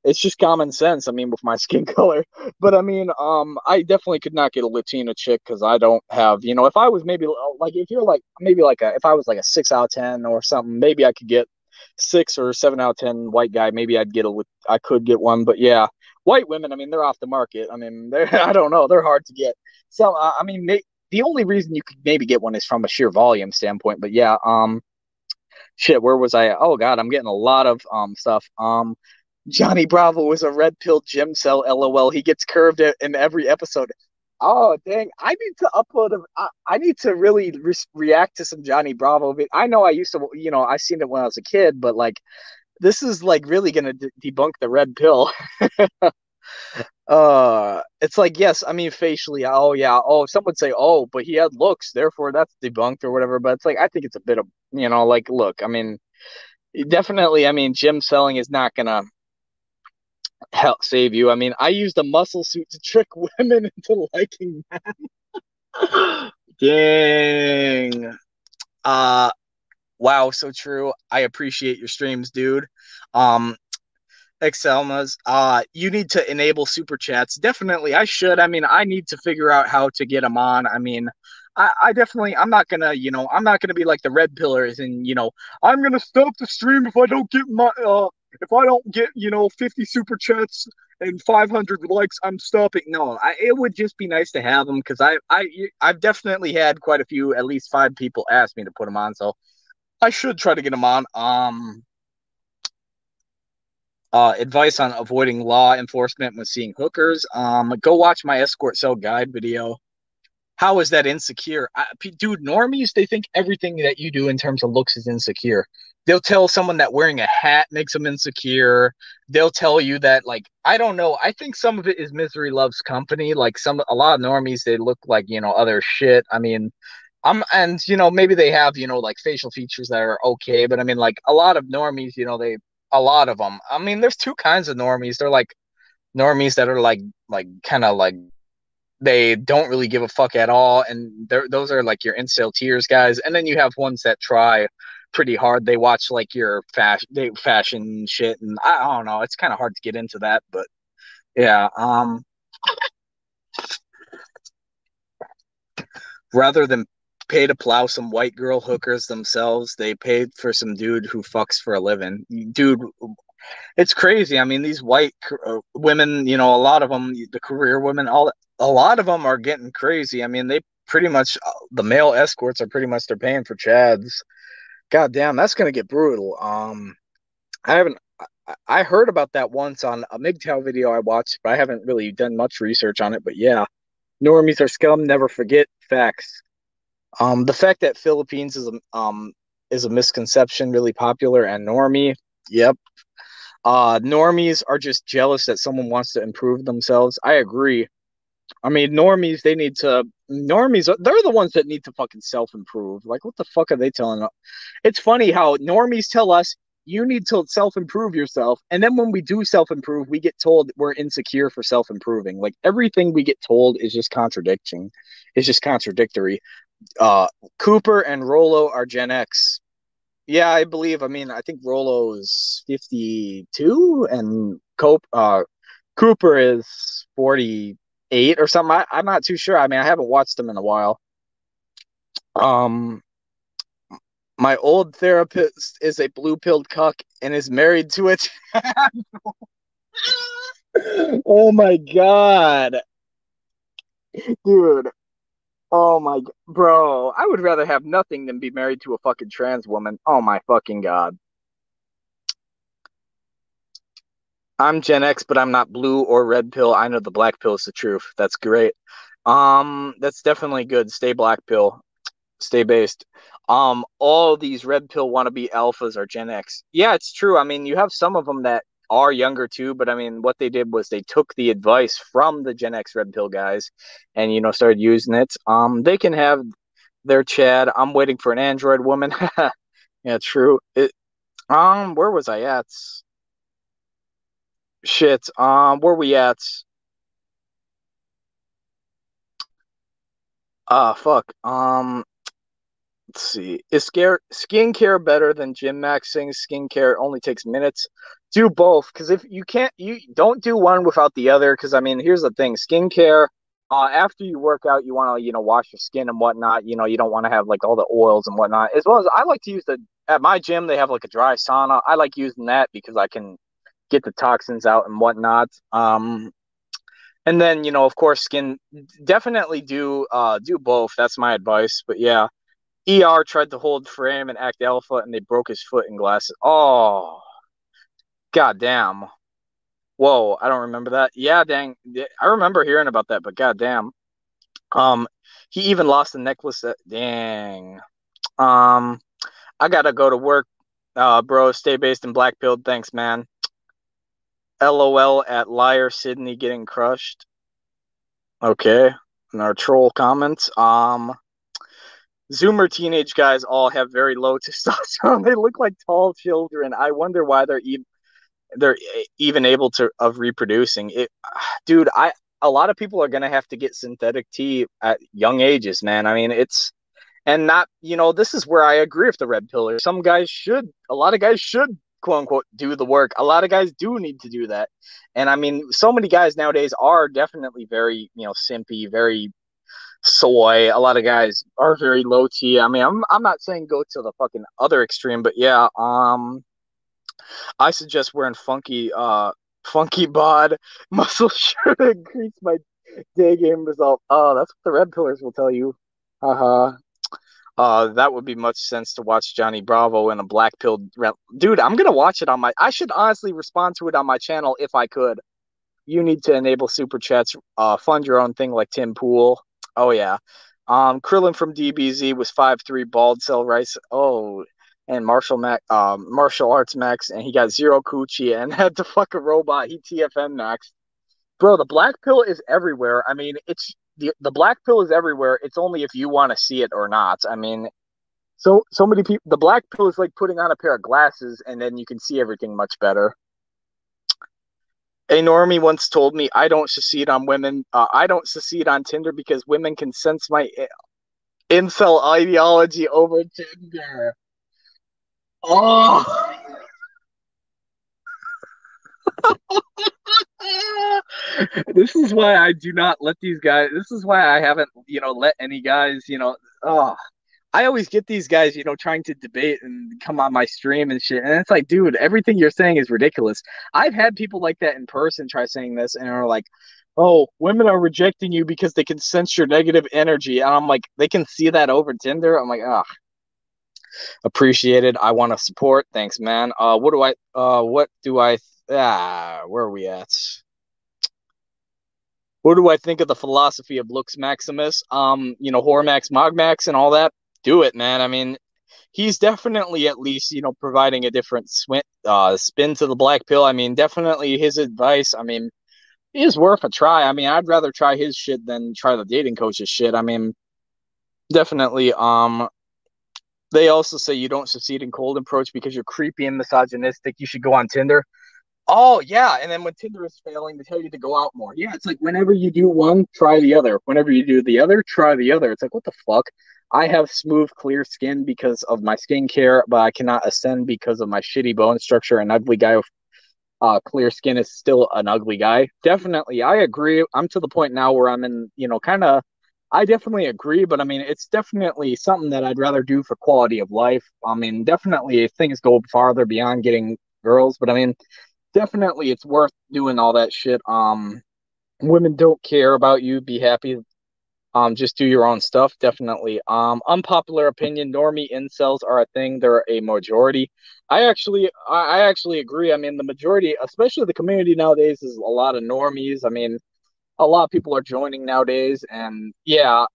it's just common sense. I mean, with my skin color, but I mean, um, I definitely could not get a Latina chick because I don't have, you know, if I was maybe like if you're like maybe like a if I was like a six out of ten or something, maybe I could get six or seven out of ten white guy. Maybe I'd get a I could get one, but yeah, white women. I mean, they're off the market. I mean, they're I don't know, they're hard to get. So uh, I mean, the only reason you could maybe get one is from a sheer volume standpoint. But yeah, um, shit, where was I? Oh god, I'm getting a lot of um stuff. Um, Johnny Bravo is a red pill gym cell. LOL. He gets curved in every episode. Oh dang! I need to upload. A, I, I need to really re- react to some Johnny Bravo. I know I used to, you know, I seen it when I was a kid, but like, this is like really gonna de- debunk the red pill. uh, it's like yes, I mean facially. Oh yeah. Oh, some would say, oh, but he had looks, therefore that's debunked or whatever. But it's like I think it's a bit of, you know, like look. I mean, definitely. I mean, gym selling is not gonna help save you. I mean, I used a muscle suit to trick women into liking men. Dang. Uh wow, so true. I appreciate your streams, dude. Um Excelmas, uh, you need to enable super chats. Definitely, I should. I mean, I need to figure out how to get them on. I mean, I, I definitely, I'm not gonna, you know, I'm not gonna be like the red pillars and, you know, I'm gonna stop the stream if I don't get my, uh, if I don't get, you know, 50 super chats and 500 likes, I'm stopping. No, I, it would just be nice to have them because I, I, I've definitely had quite a few, at least five people ask me to put them on. So I should try to get them on. Um, uh, advice on avoiding law enforcement when seeing hookers. Um, go watch my escort cell guide video. How is that insecure? I, dude, normies, they think everything that you do in terms of looks is insecure. They'll tell someone that wearing a hat makes them insecure. They'll tell you that, like, I don't know. I think some of it is misery loves company. Like, some, a lot of normies, they look like, you know, other shit. I mean, I'm, and, you know, maybe they have, you know, like facial features that are okay. But I mean, like, a lot of normies, you know, they, a lot of them. I mean, there's two kinds of normies. They're like normies that are like, like, kind of like they don't really give a fuck at all, and those are like your incel tears guys. And then you have ones that try pretty hard. They watch like your fashion, fashion shit, and I, I don't know. It's kind of hard to get into that, but yeah. Um, rather than pay to plow some white girl hookers themselves, they paid for some dude who fucks for a living. Dude, it's crazy. I mean, these white uh, women, you know, a lot of them, the career women, all a lot of them are getting crazy. I mean, they pretty much uh, the male escorts are pretty much they're paying for chads. God damn, that's gonna get brutal. Um, I haven't. I heard about that once on a MGTOW video I watched, but I haven't really done much research on it. But yeah, normies are scum. Never forget facts. Um, the fact that Philippines is a um is a misconception, really popular and normie. Yep, uh, normies are just jealous that someone wants to improve themselves. I agree. I mean, normies, they need to. Normies, they're the ones that need to fucking self improve. Like, what the fuck are they telling us? It's funny how normies tell us you need to self improve yourself. And then when we do self improve, we get told we're insecure for self improving. Like, everything we get told is just contradicting, it's just contradictory. Uh, Cooper and Rollo are Gen X. Yeah, I believe. I mean, I think Rollo is 52 and Cope, uh, Cooper is 48 or something. I, I'm not too sure. I mean, I haven't watched them in a while. Um, my old therapist is a blue pilled cuck and is married to it. oh my god. Dude. Oh my, bro, I would rather have nothing than be married to a fucking trans woman. Oh my fucking god. I'm Gen X, but I'm not blue or red pill. I know the black pill is the truth. That's great. Um, that's definitely good. Stay black pill. Stay based. Um, all these red pill wannabe alphas are Gen X. Yeah, it's true. I mean, you have some of them that are younger too, but I mean, what they did was they took the advice from the Gen X red pill guys, and you know started using it. Um, they can have their Chad. I'm waiting for an Android woman. yeah, true. It. Um, where was I at? Shit. Um, where we at? Ah, uh, fuck. Um, let's see. Is scare skincare better than gym maxing? Skincare only takes minutes. Do both, because if you can't, you don't do one without the other. Because I mean, here's the thing: skincare. Uh, after you work out, you want to, you know, wash your skin and whatnot. You know, you don't want to have like all the oils and whatnot. As well as I like to use the at my gym, they have like a dry sauna. I like using that because I can get the toxins out and whatnot. Um, and then you know, of course, skin definitely do uh do both. That's my advice. But yeah, ER tried to hold frame and act alpha, and they broke his foot in glasses. Oh, god damn. Whoa, I don't remember that. Yeah, dang, I remember hearing about that, but god damn. Um, he even lost the necklace. That, dang. Um, I gotta go to work. Uh, bro, stay based in Blackfield. Thanks, man. LOL at liar Sydney getting crushed. Okay. And our troll comments. Um Zoomer teenage guys all have very low testosterone. They look like tall children. I wonder why they're even they're even able to of reproducing. It dude, I a lot of people are to have to get synthetic T at young ages, man. I mean, it's and not, you know, this is where I agree with the red pillar. Some guys should, a lot of guys should quote unquote do the work. A lot of guys do need to do that. And I mean, so many guys nowadays are definitely very, you know, simpy, very soy. A lot of guys are very low T. I mean, I'm I'm not saying go to the fucking other extreme, but yeah, um I suggest wearing funky uh funky bod muscle shirt increase my day game result. Oh, that's what the red pillars will tell you. Haha. Uh, that would be much sense to watch Johnny Bravo in a black pill. Dude, I'm gonna watch it on my. I should honestly respond to it on my channel if I could. You need to enable super chats. Uh, fund your own thing like Tim Pool. Oh yeah. Um, Krillin from DBZ was five three bald cell rice. Oh, and Martial Mac, um, martial arts max, and he got zero coochie and had to fuck a robot. He TFN max. Bro, the black pill is everywhere. I mean, it's the the black pill is everywhere. It's only if you want to see it or not. I mean, so so many people. The black pill is like putting on a pair of glasses, and then you can see everything much better. A normie once told me, "I don't succeed on women. Uh, I don't succeed on Tinder because women can sense my incel ideology over Tinder." Oh. this is why I do not let these guys. This is why I haven't, you know, let any guys, you know, oh, I always get these guys, you know, trying to debate and come on my stream and shit. And it's like, dude, everything you're saying is ridiculous. I've had people like that in person try saying this and are like, oh, women are rejecting you because they can sense your negative energy. And I'm like, they can see that over Tinder. I'm like, ah, appreciated. I want to support. Thanks, man. Uh, what do I, uh, what do I, ah, where are we at? What do I think of the philosophy of Lux Maximus? Um, you know, Hormax, Mogmax, and all that. Do it, man. I mean, he's definitely at least you know providing a different swin- uh, spin to the black pill. I mean, definitely his advice. I mean, is worth a try. I mean, I'd rather try his shit than try the dating coach's shit. I mean, definitely. Um, they also say you don't succeed in cold approach because you're creepy and misogynistic. You should go on Tinder. Oh yeah, and then when Tinder is failing, they tell you to go out more. Yeah, it's like whenever you do one, try the other. Whenever you do the other, try the other. It's like what the fuck? I have smooth, clear skin because of my skincare, but I cannot ascend because of my shitty bone structure. An ugly guy with uh, clear skin is still an ugly guy. Definitely, I agree. I'm to the point now where I'm in, you know, kind of. I definitely agree, but I mean, it's definitely something that I'd rather do for quality of life. I mean, definitely things go farther beyond getting girls, but I mean, definitely it's worth doing all that shit. Um, women don't care about you. Be happy. Um, just do your own stuff, definitely. Um, unpopular opinion: normie incels are a thing. They're a majority. I actually, I actually agree. I mean, the majority, especially the community nowadays, is a lot of normies. I mean, a lot of people are joining nowadays, and yeah,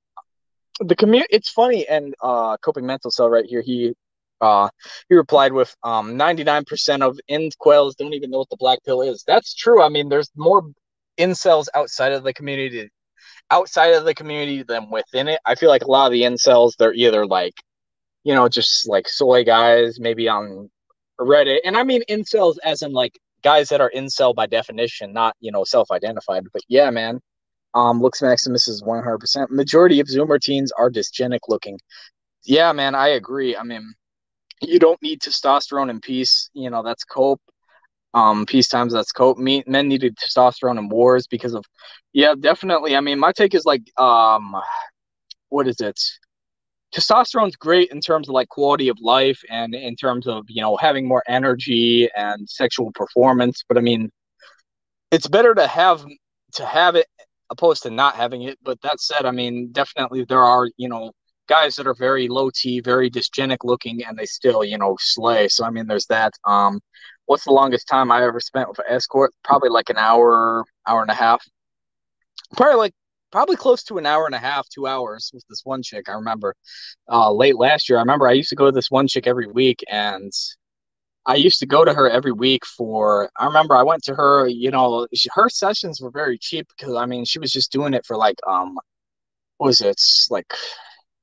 the community. It's funny, and uh, coping mental cell right here. He uh, he replied with um, 99% of incels don't even know what the black pill is. That's true. I mean, there's more incels outside of the community outside of the community than within it. I feel like a lot of the incels, they're either like, you know, just like soy guys, maybe on Reddit. And I mean incels as in like guys that are incel by definition, not, you know, self-identified. But yeah, man. Um, looks Maximus is 100%. Majority of Zoomer teens are dysgenic looking. Yeah, man, I agree. I mean, you don't need testosterone in peace. You know, that's cope. Um peace times that's cope. Me men needed testosterone in wars because of yeah definitely. I mean my take is like um what is it? Testosterone's great in terms of like quality of life and in terms of you know having more energy and sexual performance but i mean it's better to have to have it opposed to not having it. But that said i mean definitely there are you know guys that are very low T, very dysgenic looking, and they still, you know, slay. So I mean, there's that. Um, what's the longest time I ever spent with an escort? Probably like an hour, hour and a half. Probably like probably close to an hour and a half, two hours with this one chick. I remember uh, late last year. I remember I used to go to this one chick every week, and I used to go to her every week for. I remember I went to her. You know, she, her sessions were very cheap because I mean she was just doing it for like um, what was it like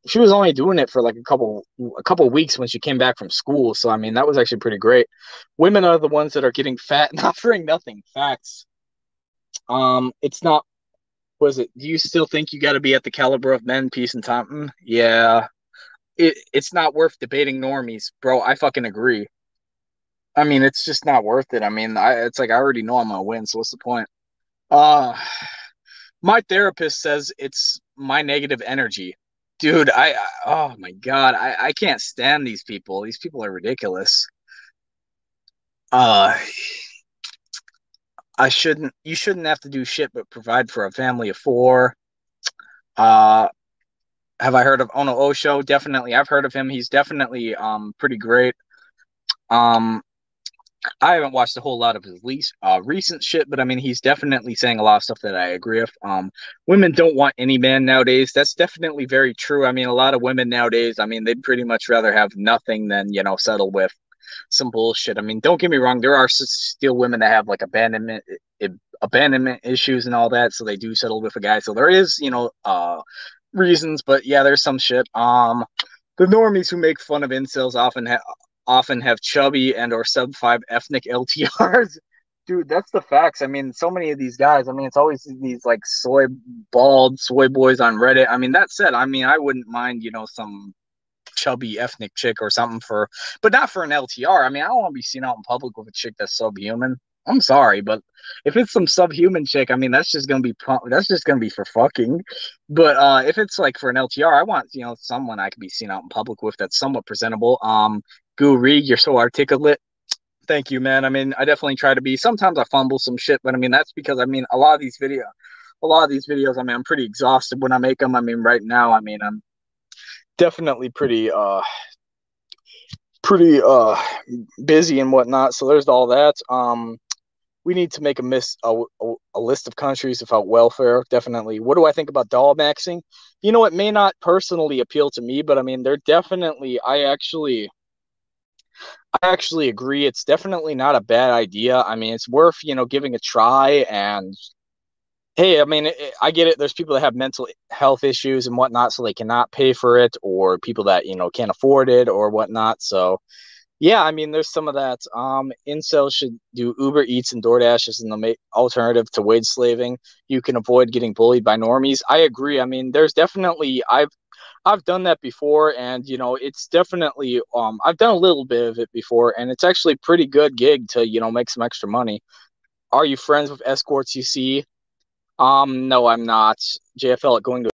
she was only doing it for like a couple a couple weeks when she came back from school. So I mean that was actually pretty great. Women are the ones that are getting fat and offering nothing. Facts. Um, it's not. Was it? Do you still think you got to be at the caliber of men? Peace and time. Mm, yeah. It it's not worth debating normies, bro. I fucking agree. I mean, it's just not worth it. I mean, I it's like I already know I'm gonna win, so what's the point? Uh my therapist says it's my negative energy dude i oh my god i i can't stand these people. These people are ridiculous. Uh i shouldn't you shouldn't have to do shit but provide for a family of four. Uh have i heard of ono osho? Definitely i've heard of him. He's definitely um pretty great. Um I haven't watched a whole lot of his least uh, recent shit, but I mean, he's definitely saying a lot of stuff that I agree with. Um, women don't want any man nowadays. That's definitely very true. I mean, a lot of women nowadays, I mean, they'd pretty much rather have nothing than you know settle with some bullshit. I mean, don't get me wrong. There are still women that have like abandonment abandonment issues and all that, so they do settle with a guy. So there is, you know, uh, reasons, but yeah, there's some shit. Um, the normies who make fun of incels often have often have chubby and or sub five ethnic LTRs. Dude, that's the facts. I mean, so many of these guys. I mean, it's always these like soy bald soy boys on Reddit. I mean, that said, I mean, I wouldn't mind, you know, some chubby ethnic chick or something for, but not for an LTR. I mean, I don't want to be seen out in public with a chick that's subhuman. I'm sorry, but if it's some subhuman chick, I mean, that's just gonna be that's just gonna be for fucking. But uh, if it's like for an LTR, I want you know someone I could be seen out in public with that's somewhat presentable. Um, Guri, you're so articulate. Thank you, man. I mean, I definitely try to be. Sometimes I fumble some shit, but I mean that's because I mean a lot of these video, a lot of these videos. I mean, I'm pretty exhausted when I make them. I mean, right now, I mean, I'm definitely pretty uh pretty uh busy and whatnot. So there's all that. Um, we need to make a miss a, a, list of countries without welfare. Definitely. What do I think about doll maxing? You know, it may not personally appeal to me, but I mean, they're definitely. I actually I actually agree. It's definitely not a bad idea. I mean, it's worth you know giving a try. And hey, I mean, I get it. There's people that have mental health issues and whatnot, so they cannot pay for it, or people that you know can't afford it or whatnot. So yeah, I mean, there's some of that. Um, incels should do Uber Eats and DoorDash as an alternative to wage slaving. You can avoid getting bullied by normies. I agree. I mean, there's definitely I've I've done that before, and you know, it's definitely um, I've done a little bit of it before, and it's actually pretty good gig to you know make some extra money. Are you friends with escorts you see? Um, no, I'm not. JFL going to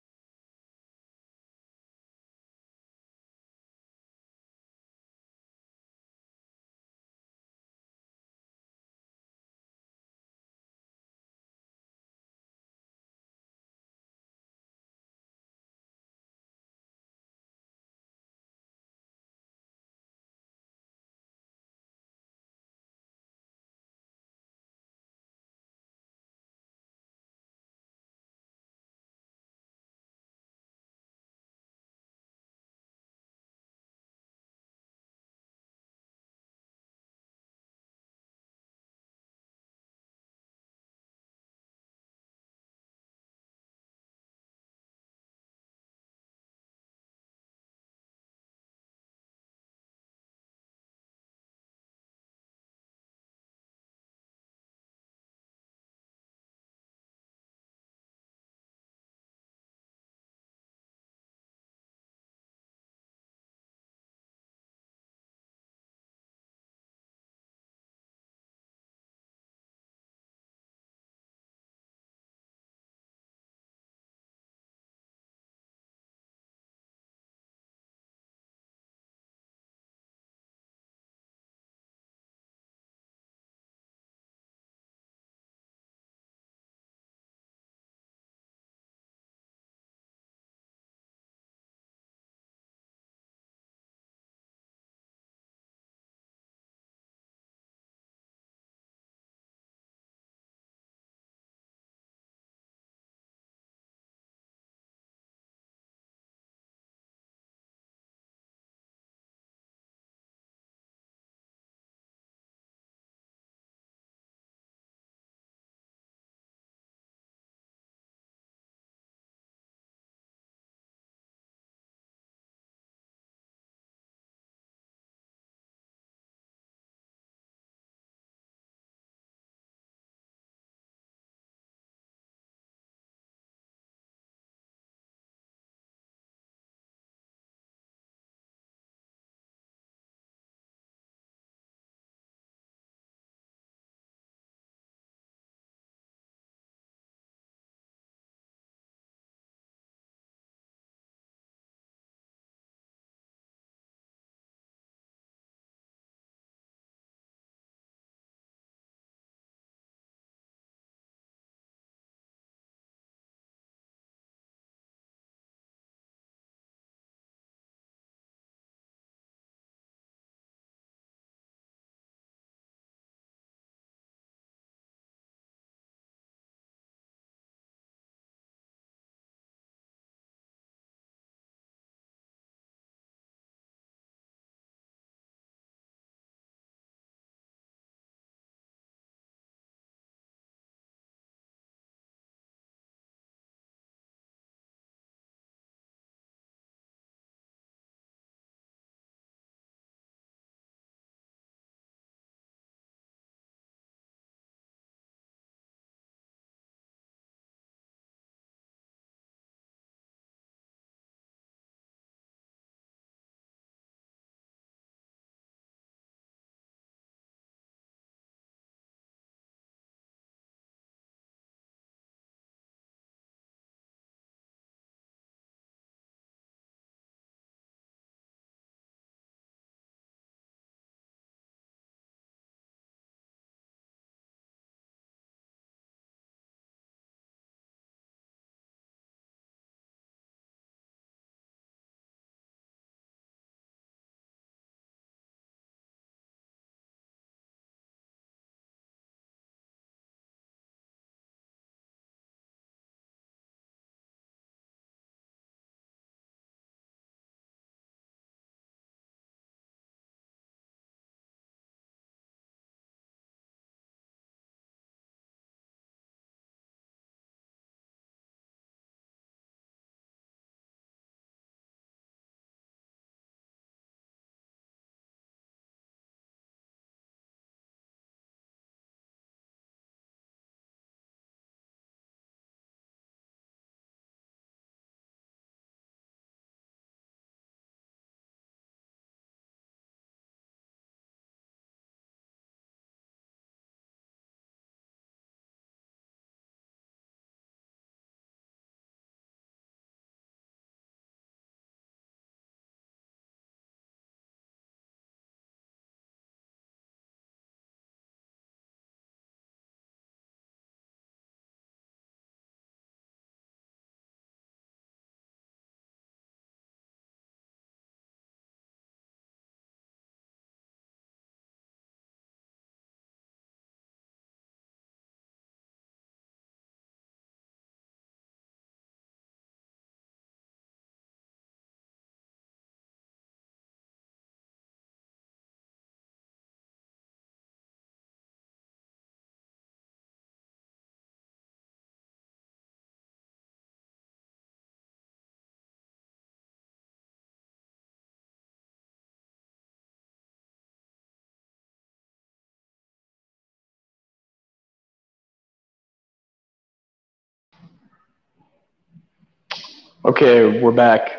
Okay, we're back.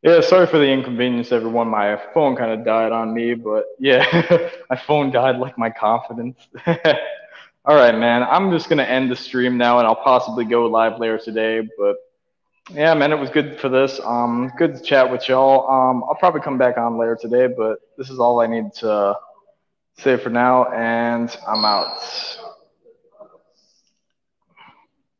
Yeah, sorry for the inconvenience, everyone. My phone kind of died on me, but yeah, my phone died like my confidence. All right, man. I'm just gonna end the stream now, and I'll possibly go live later today. But yeah, man, it was good for this. Um, good to chat with y'all. Um, I'll probably come back on later today, but this is all I need to say for now, and I'm out.